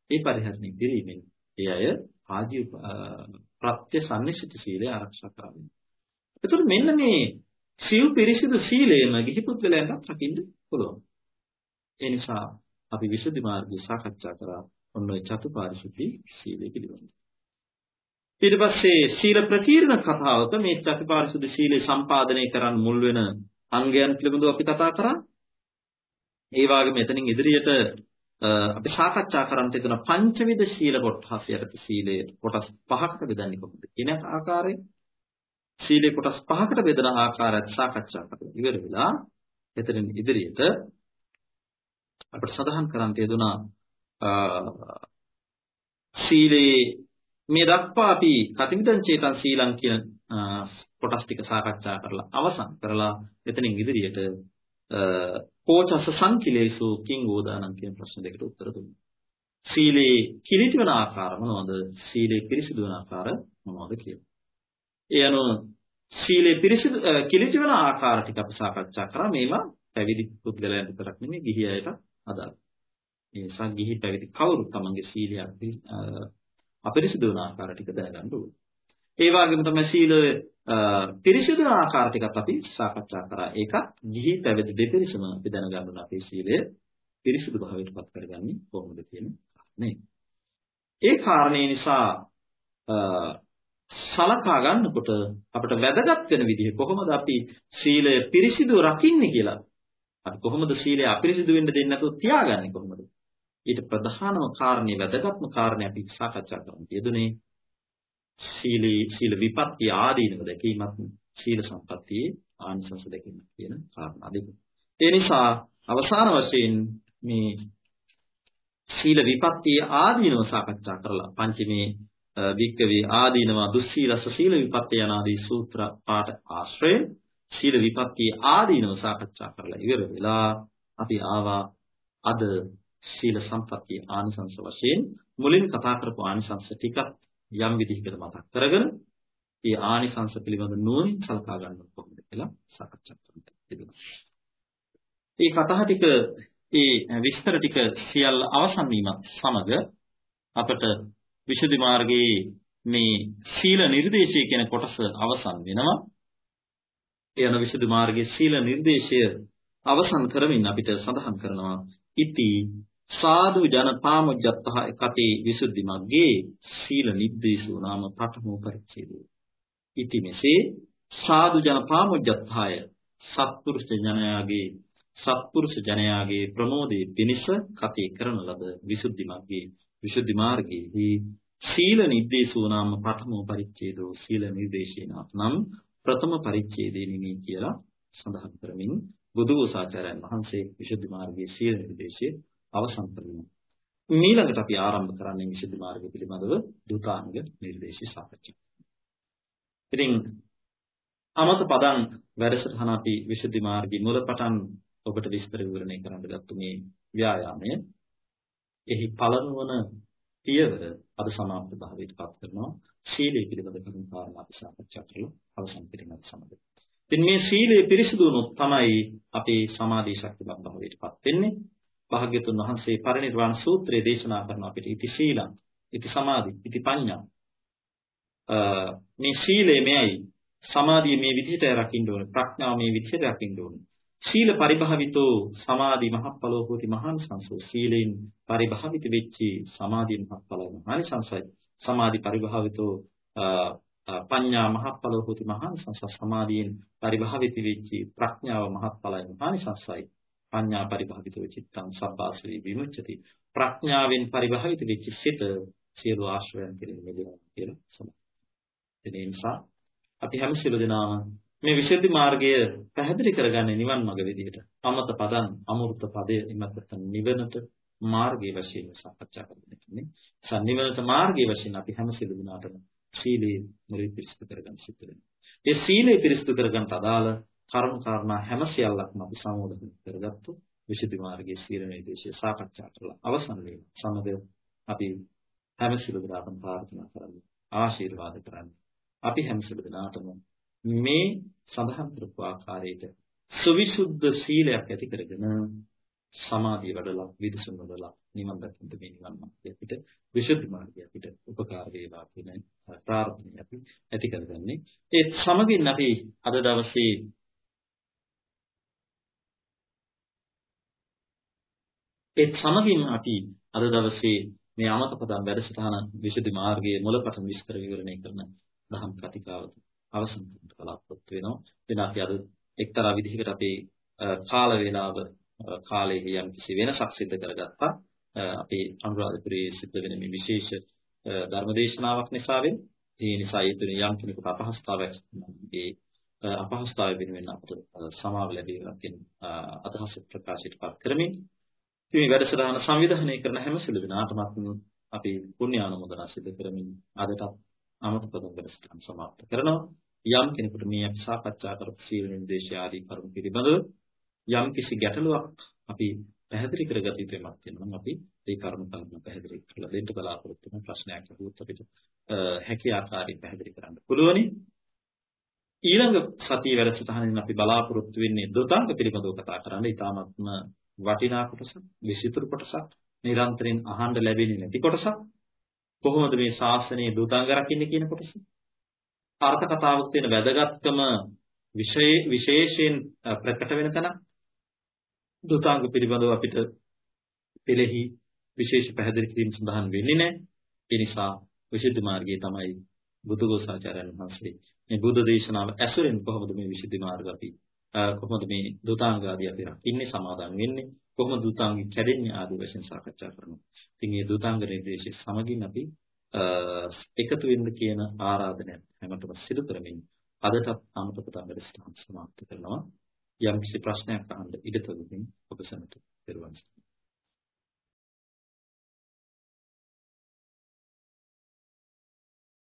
ඒ පරිහරණය කිරීමෙන් ඒ අය ආජීව ප්‍රත්‍ය සම්නිශ්චිත සීලය ආරක්ෂා කරගන්නවා. එතකොට මෙන්න මේ සිව් පිරිසිදු සීලයම ගිහි පුද්ගලයන්ට රකින්න පුළුවන්. ඒ නිසා අපි විසුද්ධි මාර්ගය සාකච්ඡා කරා ඔන්න ඔය චතුපාරිශුද්ධි සීලය පිළිබඳව. ඊට පස්සේ සීල ප්‍රකීර්ණ කතාවක මේ චතුපාරිශුද්ධ සීලය සම්පාදනය කරන්න මුල් වෙන අංගයන් පිළිබඳව අපි කතා කරා. ඒ වගේම එතනින් ඉදිරියට අපි සාකච්ඡා කරන්න තියෙන පංචවිධ සීල කොටස් යටතේ සීලය කොටස් පහකට බෙදන්නේ කොහොමද කියන ආකාරයෙන් සීලේ කොටස් පහකට බෙදන ආකාරයත් සාකච්ඡා කරලා ඉවර වෙලා එතනින් ඉදිරියට අපිට සඳහන් කරන්න තියදුනා සීලේ මේ දක්වා අපි කතිමිතං චේතං සීලං කියන කොටස් ටික සාකච්ඡා කරලා අවසන් කරලා එතනින් ඉදිරියට කෝචස සංකිලේසු කිං ඕදානං කියන ප්‍රශ්න දෙකට උත්තර දුන්නා. සීලේ කිලිටි වෙන ආකාර මොනවද? සීලේ පිරිසිදු වෙන ආකාර මොනවද කියලා. ඒ අනුව සීලේ පිරිසිදු කිලිටි වෙන ආකාර ටික අපි සාකච්ඡා කරා. මේවා පැවිදි පුද්ගලයන් විතරක් නෙමෙයි ගිහි අයට අදාළ. ඒ නිසා ගිහි පැවිදි කවුරුත් තමන්ගේ සීලය අපිරිසිදු වෙන ආකාර ටික දැනගන්න ඕනේ. ඒ වගේම තමයි සීල පිරිසිදු ආකාර ටිකත් අපි සාකච්ඡා කරා. ඒක ගිහි පැවිදි දෙපිරිසම අපි දැනගන්න ඕන අපේ සීලය පිරිසිදු භාවයට පත් කරගන්නේ කොහොමද කියන කාරණේ. ඒ කාරණේ නිසා සලකා ගන්නකොට අපිට වැදගත් වෙන විදිහ කොහොමද අපි සීලය පිරිසිදු රකින්නේ කියලා. අපි කොහොමද සීලය අපිරිසිදු වෙන්න දෙන්නේ නැතුව තියාගන්නේ කොහොමද? ඊට ප්‍රධානම කාරණේ වැදගත්ම කාරණේ අපි සාකච්ඡා කරමු. යෙදුනේ සීලී සීල විපත්ති ආදීනව දැකීමත් සීල සම්පත්තියේ ආනිසංස දැකීම කියන කාරණා දෙක. ඒ නිසා අවසාන වශයෙන් මේ සීල විපත්තියේ ආදීනව සාකච්ඡා කරලා පංචමේ වික්කවේ ආදීනවා දුස්සීලස සීල විපත්ති යනාදී සූත්‍ර පාඨ ආශ්‍රයෙන් සීල විපත්ති ආදීනව සාකච්ඡා කරලා ඉවර වෙලා අපි ආවා අද සීල සම්පත්තිය ආනිසංස වශයෙන් මුලින් කතා කරපු ආනිසංස ටිකක් යම් විදිහකට මතක් කරගෙන ඒ ආනිසංස පිළිබඳ නුවණින් සලකා ගන්න කොහොමද කියලා සාකච්ඡා කරන්න තිබුණා. මේ කතා ටික ඒ විස්තර ටික සියල්ල අවසන් වීමත් සමග අපට විසුද්ධි මාර්ගයේ මේ සීල නිර්දේශය කියන කොටස අවසන් වෙනවා. ඒ යන විසුද්ධි මාර්ගයේ සීල නිර්දේශය අවසන් කරමින් අපිට සඳහන් කරනවා ඉති සාදු ජන පාමුජ්ජත්තහ කතේ විසුද්ධි මග්ගේ සීල නිද්දේශෝ නාම පතමෝ පරිච්ඡේදෝ ඉති මෙසේ සාදු ජන පාමුජ්ජත්හය සත්පුරුෂ ජනයාගේ සත්පුරුෂ ජනයාගේ ප්‍රමෝදයේ පිණිස කතේ කරන ලද විසුද්ධි මග්ගේ විසුද්ධි මාර්ගයේහි සීල නිද්දේශෝ නාම පතමෝ පරිච්ඡේදෝ සීල නිර්දේශේනා නම් ප්‍රථම පරිච්ඡේදේ නිමේ කියලා සඳහන් කරමින් බුදු වූ සාචාර්යයන් වහන්සේ විසුද්ධි මාර්ගයේ සීල නිර්දේශයේ අවසන් කරමු. ඊළඟට අපි ආරම්භ කරන්නේ විසුද්ධි මාර්ගය පිළිබඳව දුතාංග නිර්දේශී සාකච්ඡා. ඉතින් අමත පදං වැඩසටහන අපි විසුද්ධි මාර්ගයේ මුලපටන් ඔබට විස්තර විවරණය කරන්න ගත්තු මේ ව්‍යායාමය එහි පළමුවන පියවර අද સમાප්ත භාවයට පත් කරනවා සීලය පිළිබඳ කරුණු කාරණා අපි සාකච්ඡා කරලා අවසන් කිරීමත් සමග. ඉතින් මේ සීලය පිරිසිදු වුණොත් තමයි අපේ සමාධි ශක්තිමත් භාවයට පත් වෙන්නේ. භාග්‍යතුන් වහන්සේ පරිනිර්වාණ සූත්‍රයේ දේශනා කරන අපිට ඉති ශීලං, ඉති සමාධි, ඉති පඤ්ඤා. මේ ශීලය මෙයයි සමාධිය මේ විදිහට රකින්න ඕනේ, ප්‍රඥාව මේ විදිහට රකින්න ඕනේ. සීල පරිභාවිතෝ සමාධි මහප්පලෝ හෝති මහාන සංසෝ සීලෙන් පරිභාවිත වෙච්චි සමාධි මහප්පලෝ මහාන සංසයි සමාධි පරිභාවිතෝ පඤ්ඤා මහප්පල හොති මහානිසංස සමාධියෙන් පරිභාවිත වෙච්චි ප්‍රඥාව මහත්ඵලයි මහානිසංසයි පඤ්ඤා පරිභාවිත චිත්තං සබ්බාසී විමුච්ඡති ප්‍රඥාවෙන් පරිභාවිත වෙච්ච සිත සියලු ආශ්‍රයන් කෙරෙහි මෙදෙනවා කියලා සමහර. ඒ නිසා අපි හැම සියලු දෙනාම මේ විශේෂ මාර්ගය පැහැදිලි කරගන්නේ නිවන් මඟ විදිහට. අමත පදං අමෘත පදය එමත් නිවනට මාර්ගයේ වශයෙන් සාකච්ඡා කරන්න කියන්නේ. සම්නිවනට මාර්ගයේ වශයෙන් අපි හැම සියලු දෙනාටම සීලේ මුලින් පිරිසිදු කරගන්න සිද්ධ වෙනවා. ඒ සීලේ පිරිසිදු කරගන්න අදාළ කර්ම කාරණා හැම සියල්ලක්ම අපි සමෝධන කරගත්තු විශේෂ මාර්ගයේ සීල නිදේශය සාකච්ඡා කරලා අවසන් වීම. සමග අපි හැම සියලු දෙනාටම ප්‍රාර්ථනා කරන්නේ ආශිර්වාද කරන්නේ. අපි හැම සියලු දෙනාටම මේ සඳහන් කරපු ආකාරයට සවිසුද්ධ සීලයක් ඇති කරගෙන සමාධිය වඩලා විදසුන් වඩලා නිවන් දකින්න මේ නිවන් මාර්ගය අපිට විශුද්ධ මාර්ගය අපිට උපකාර වේවා කියන ප්‍රාර්ථනාව අපි ඇති කරගන්නේ ඒ සමගින් අපි අද දවසේ ඒ සමගින් අපි අද දවසේ මේ අමතපදම් වැඩසටහන විශුද්ධ මාර්ගයේ මුලපටන් විස්තර විවරණය කරන දහම් කතිකාවත අවසන් කරන්න බලාපොරොත්තු වෙනවා. එතන අපි අද එක්තරා විදිහකට අපේ කාල වේලාව කාලයේ යම් කිසි වෙනසක් සිදු කරගත්තා. අපේ අනුරාධපුරයේ සිද්ධ වෙන මේ විශේෂ ධර්මදේශනාවක් නිසාවෙන් ඒ නිසා ඒ තුන යම් කෙනෙකුට අපහසුතාවයක් ඒ අපහසුතාවය වෙනුවෙන් අපට සමාව ලැබීමක් කියන අදහස ප්‍රකාශයට පත් කරමින් මේ වැඩසටහන සංවිධානය කරන හැම සිළු දෙනාටම අපි පුණ්‍ය ආනුමෝදනා සිදු කරමින් අදටත් අමතපදම් වැඩසටහන සමාප්ත කරනවා යම් කෙනෙකුට මේ අපි සාකච්ඡා කරපු සීල නිර්දේශය ආදී කරුණු පිළිබඳව යම් කිසි ගැටලුවක් අපි පැහැදිලි කරගත යුතු යමක් තියෙනවා අපි ඒ කරුණු කල්පන පැහැදිලි කරලා දෙන්න බලාපොරොත්තු වෙන ප්‍රශ්නයක් අහුවොත් අපිට හැකි ආකාරයෙන් පැහැදිලි කරන්න පුළුවනි ඊළඟ සතිය වැඩසටහනින් අපි බලාපොරොත්තු වෙන්නේ දොතංග පිළිබඳව කතා කරන්න. ඊටාත්ම වටිනා කොටසක්, විසිතුරු කොටසක්, නිරන්තරයෙන් අහන්න ලැබෙන්නේ නැති කොටසක්. කොහොමද මේ ශාසනයේ දොතංග රකින්නේ කියන කොටස? අර්ථ කතාවක් තියෙන වැදගත්කම විශේෂයෙන් ප්‍රකට වෙන තැනක්. දුතාංග පිළිබඳව අපිට පෙළෙහි විශේෂ පැහැදිලි කිරීම සඳහන් වෙන්නේ නැහැ. ඒ නිසා විශුද්ධ මාර්ගයේ තමයි බුදුගෝසාචාර්යයන් වහන්සේ මේ බුද්ධ දේශනාව ඇසුරෙන් කොහොමද මේ විශුද්ධ මාර්ග අපි කොහොමද මේ දුතාංග ආදී අපි රකින්නේ සමාදන් වෙන්නේ කොහොමද දුතාංග කැඩෙන්නේ ආදී වශයෙන් සාකච්ඡා කරනවා. ඉතින් මේ දුතාංග නිර්දේශයේ සමගින් අපි එකතු වෙන්න කියන ආරාධනය හැමතෙම සිදු කරමින් අදටත් අමතක තමයි සමාප්ත කරනවා. යම් කිසි ප්‍රශ්නයක් අහන්න ඉඩ තිබුණින් ඔබ සමට පෙරවන්.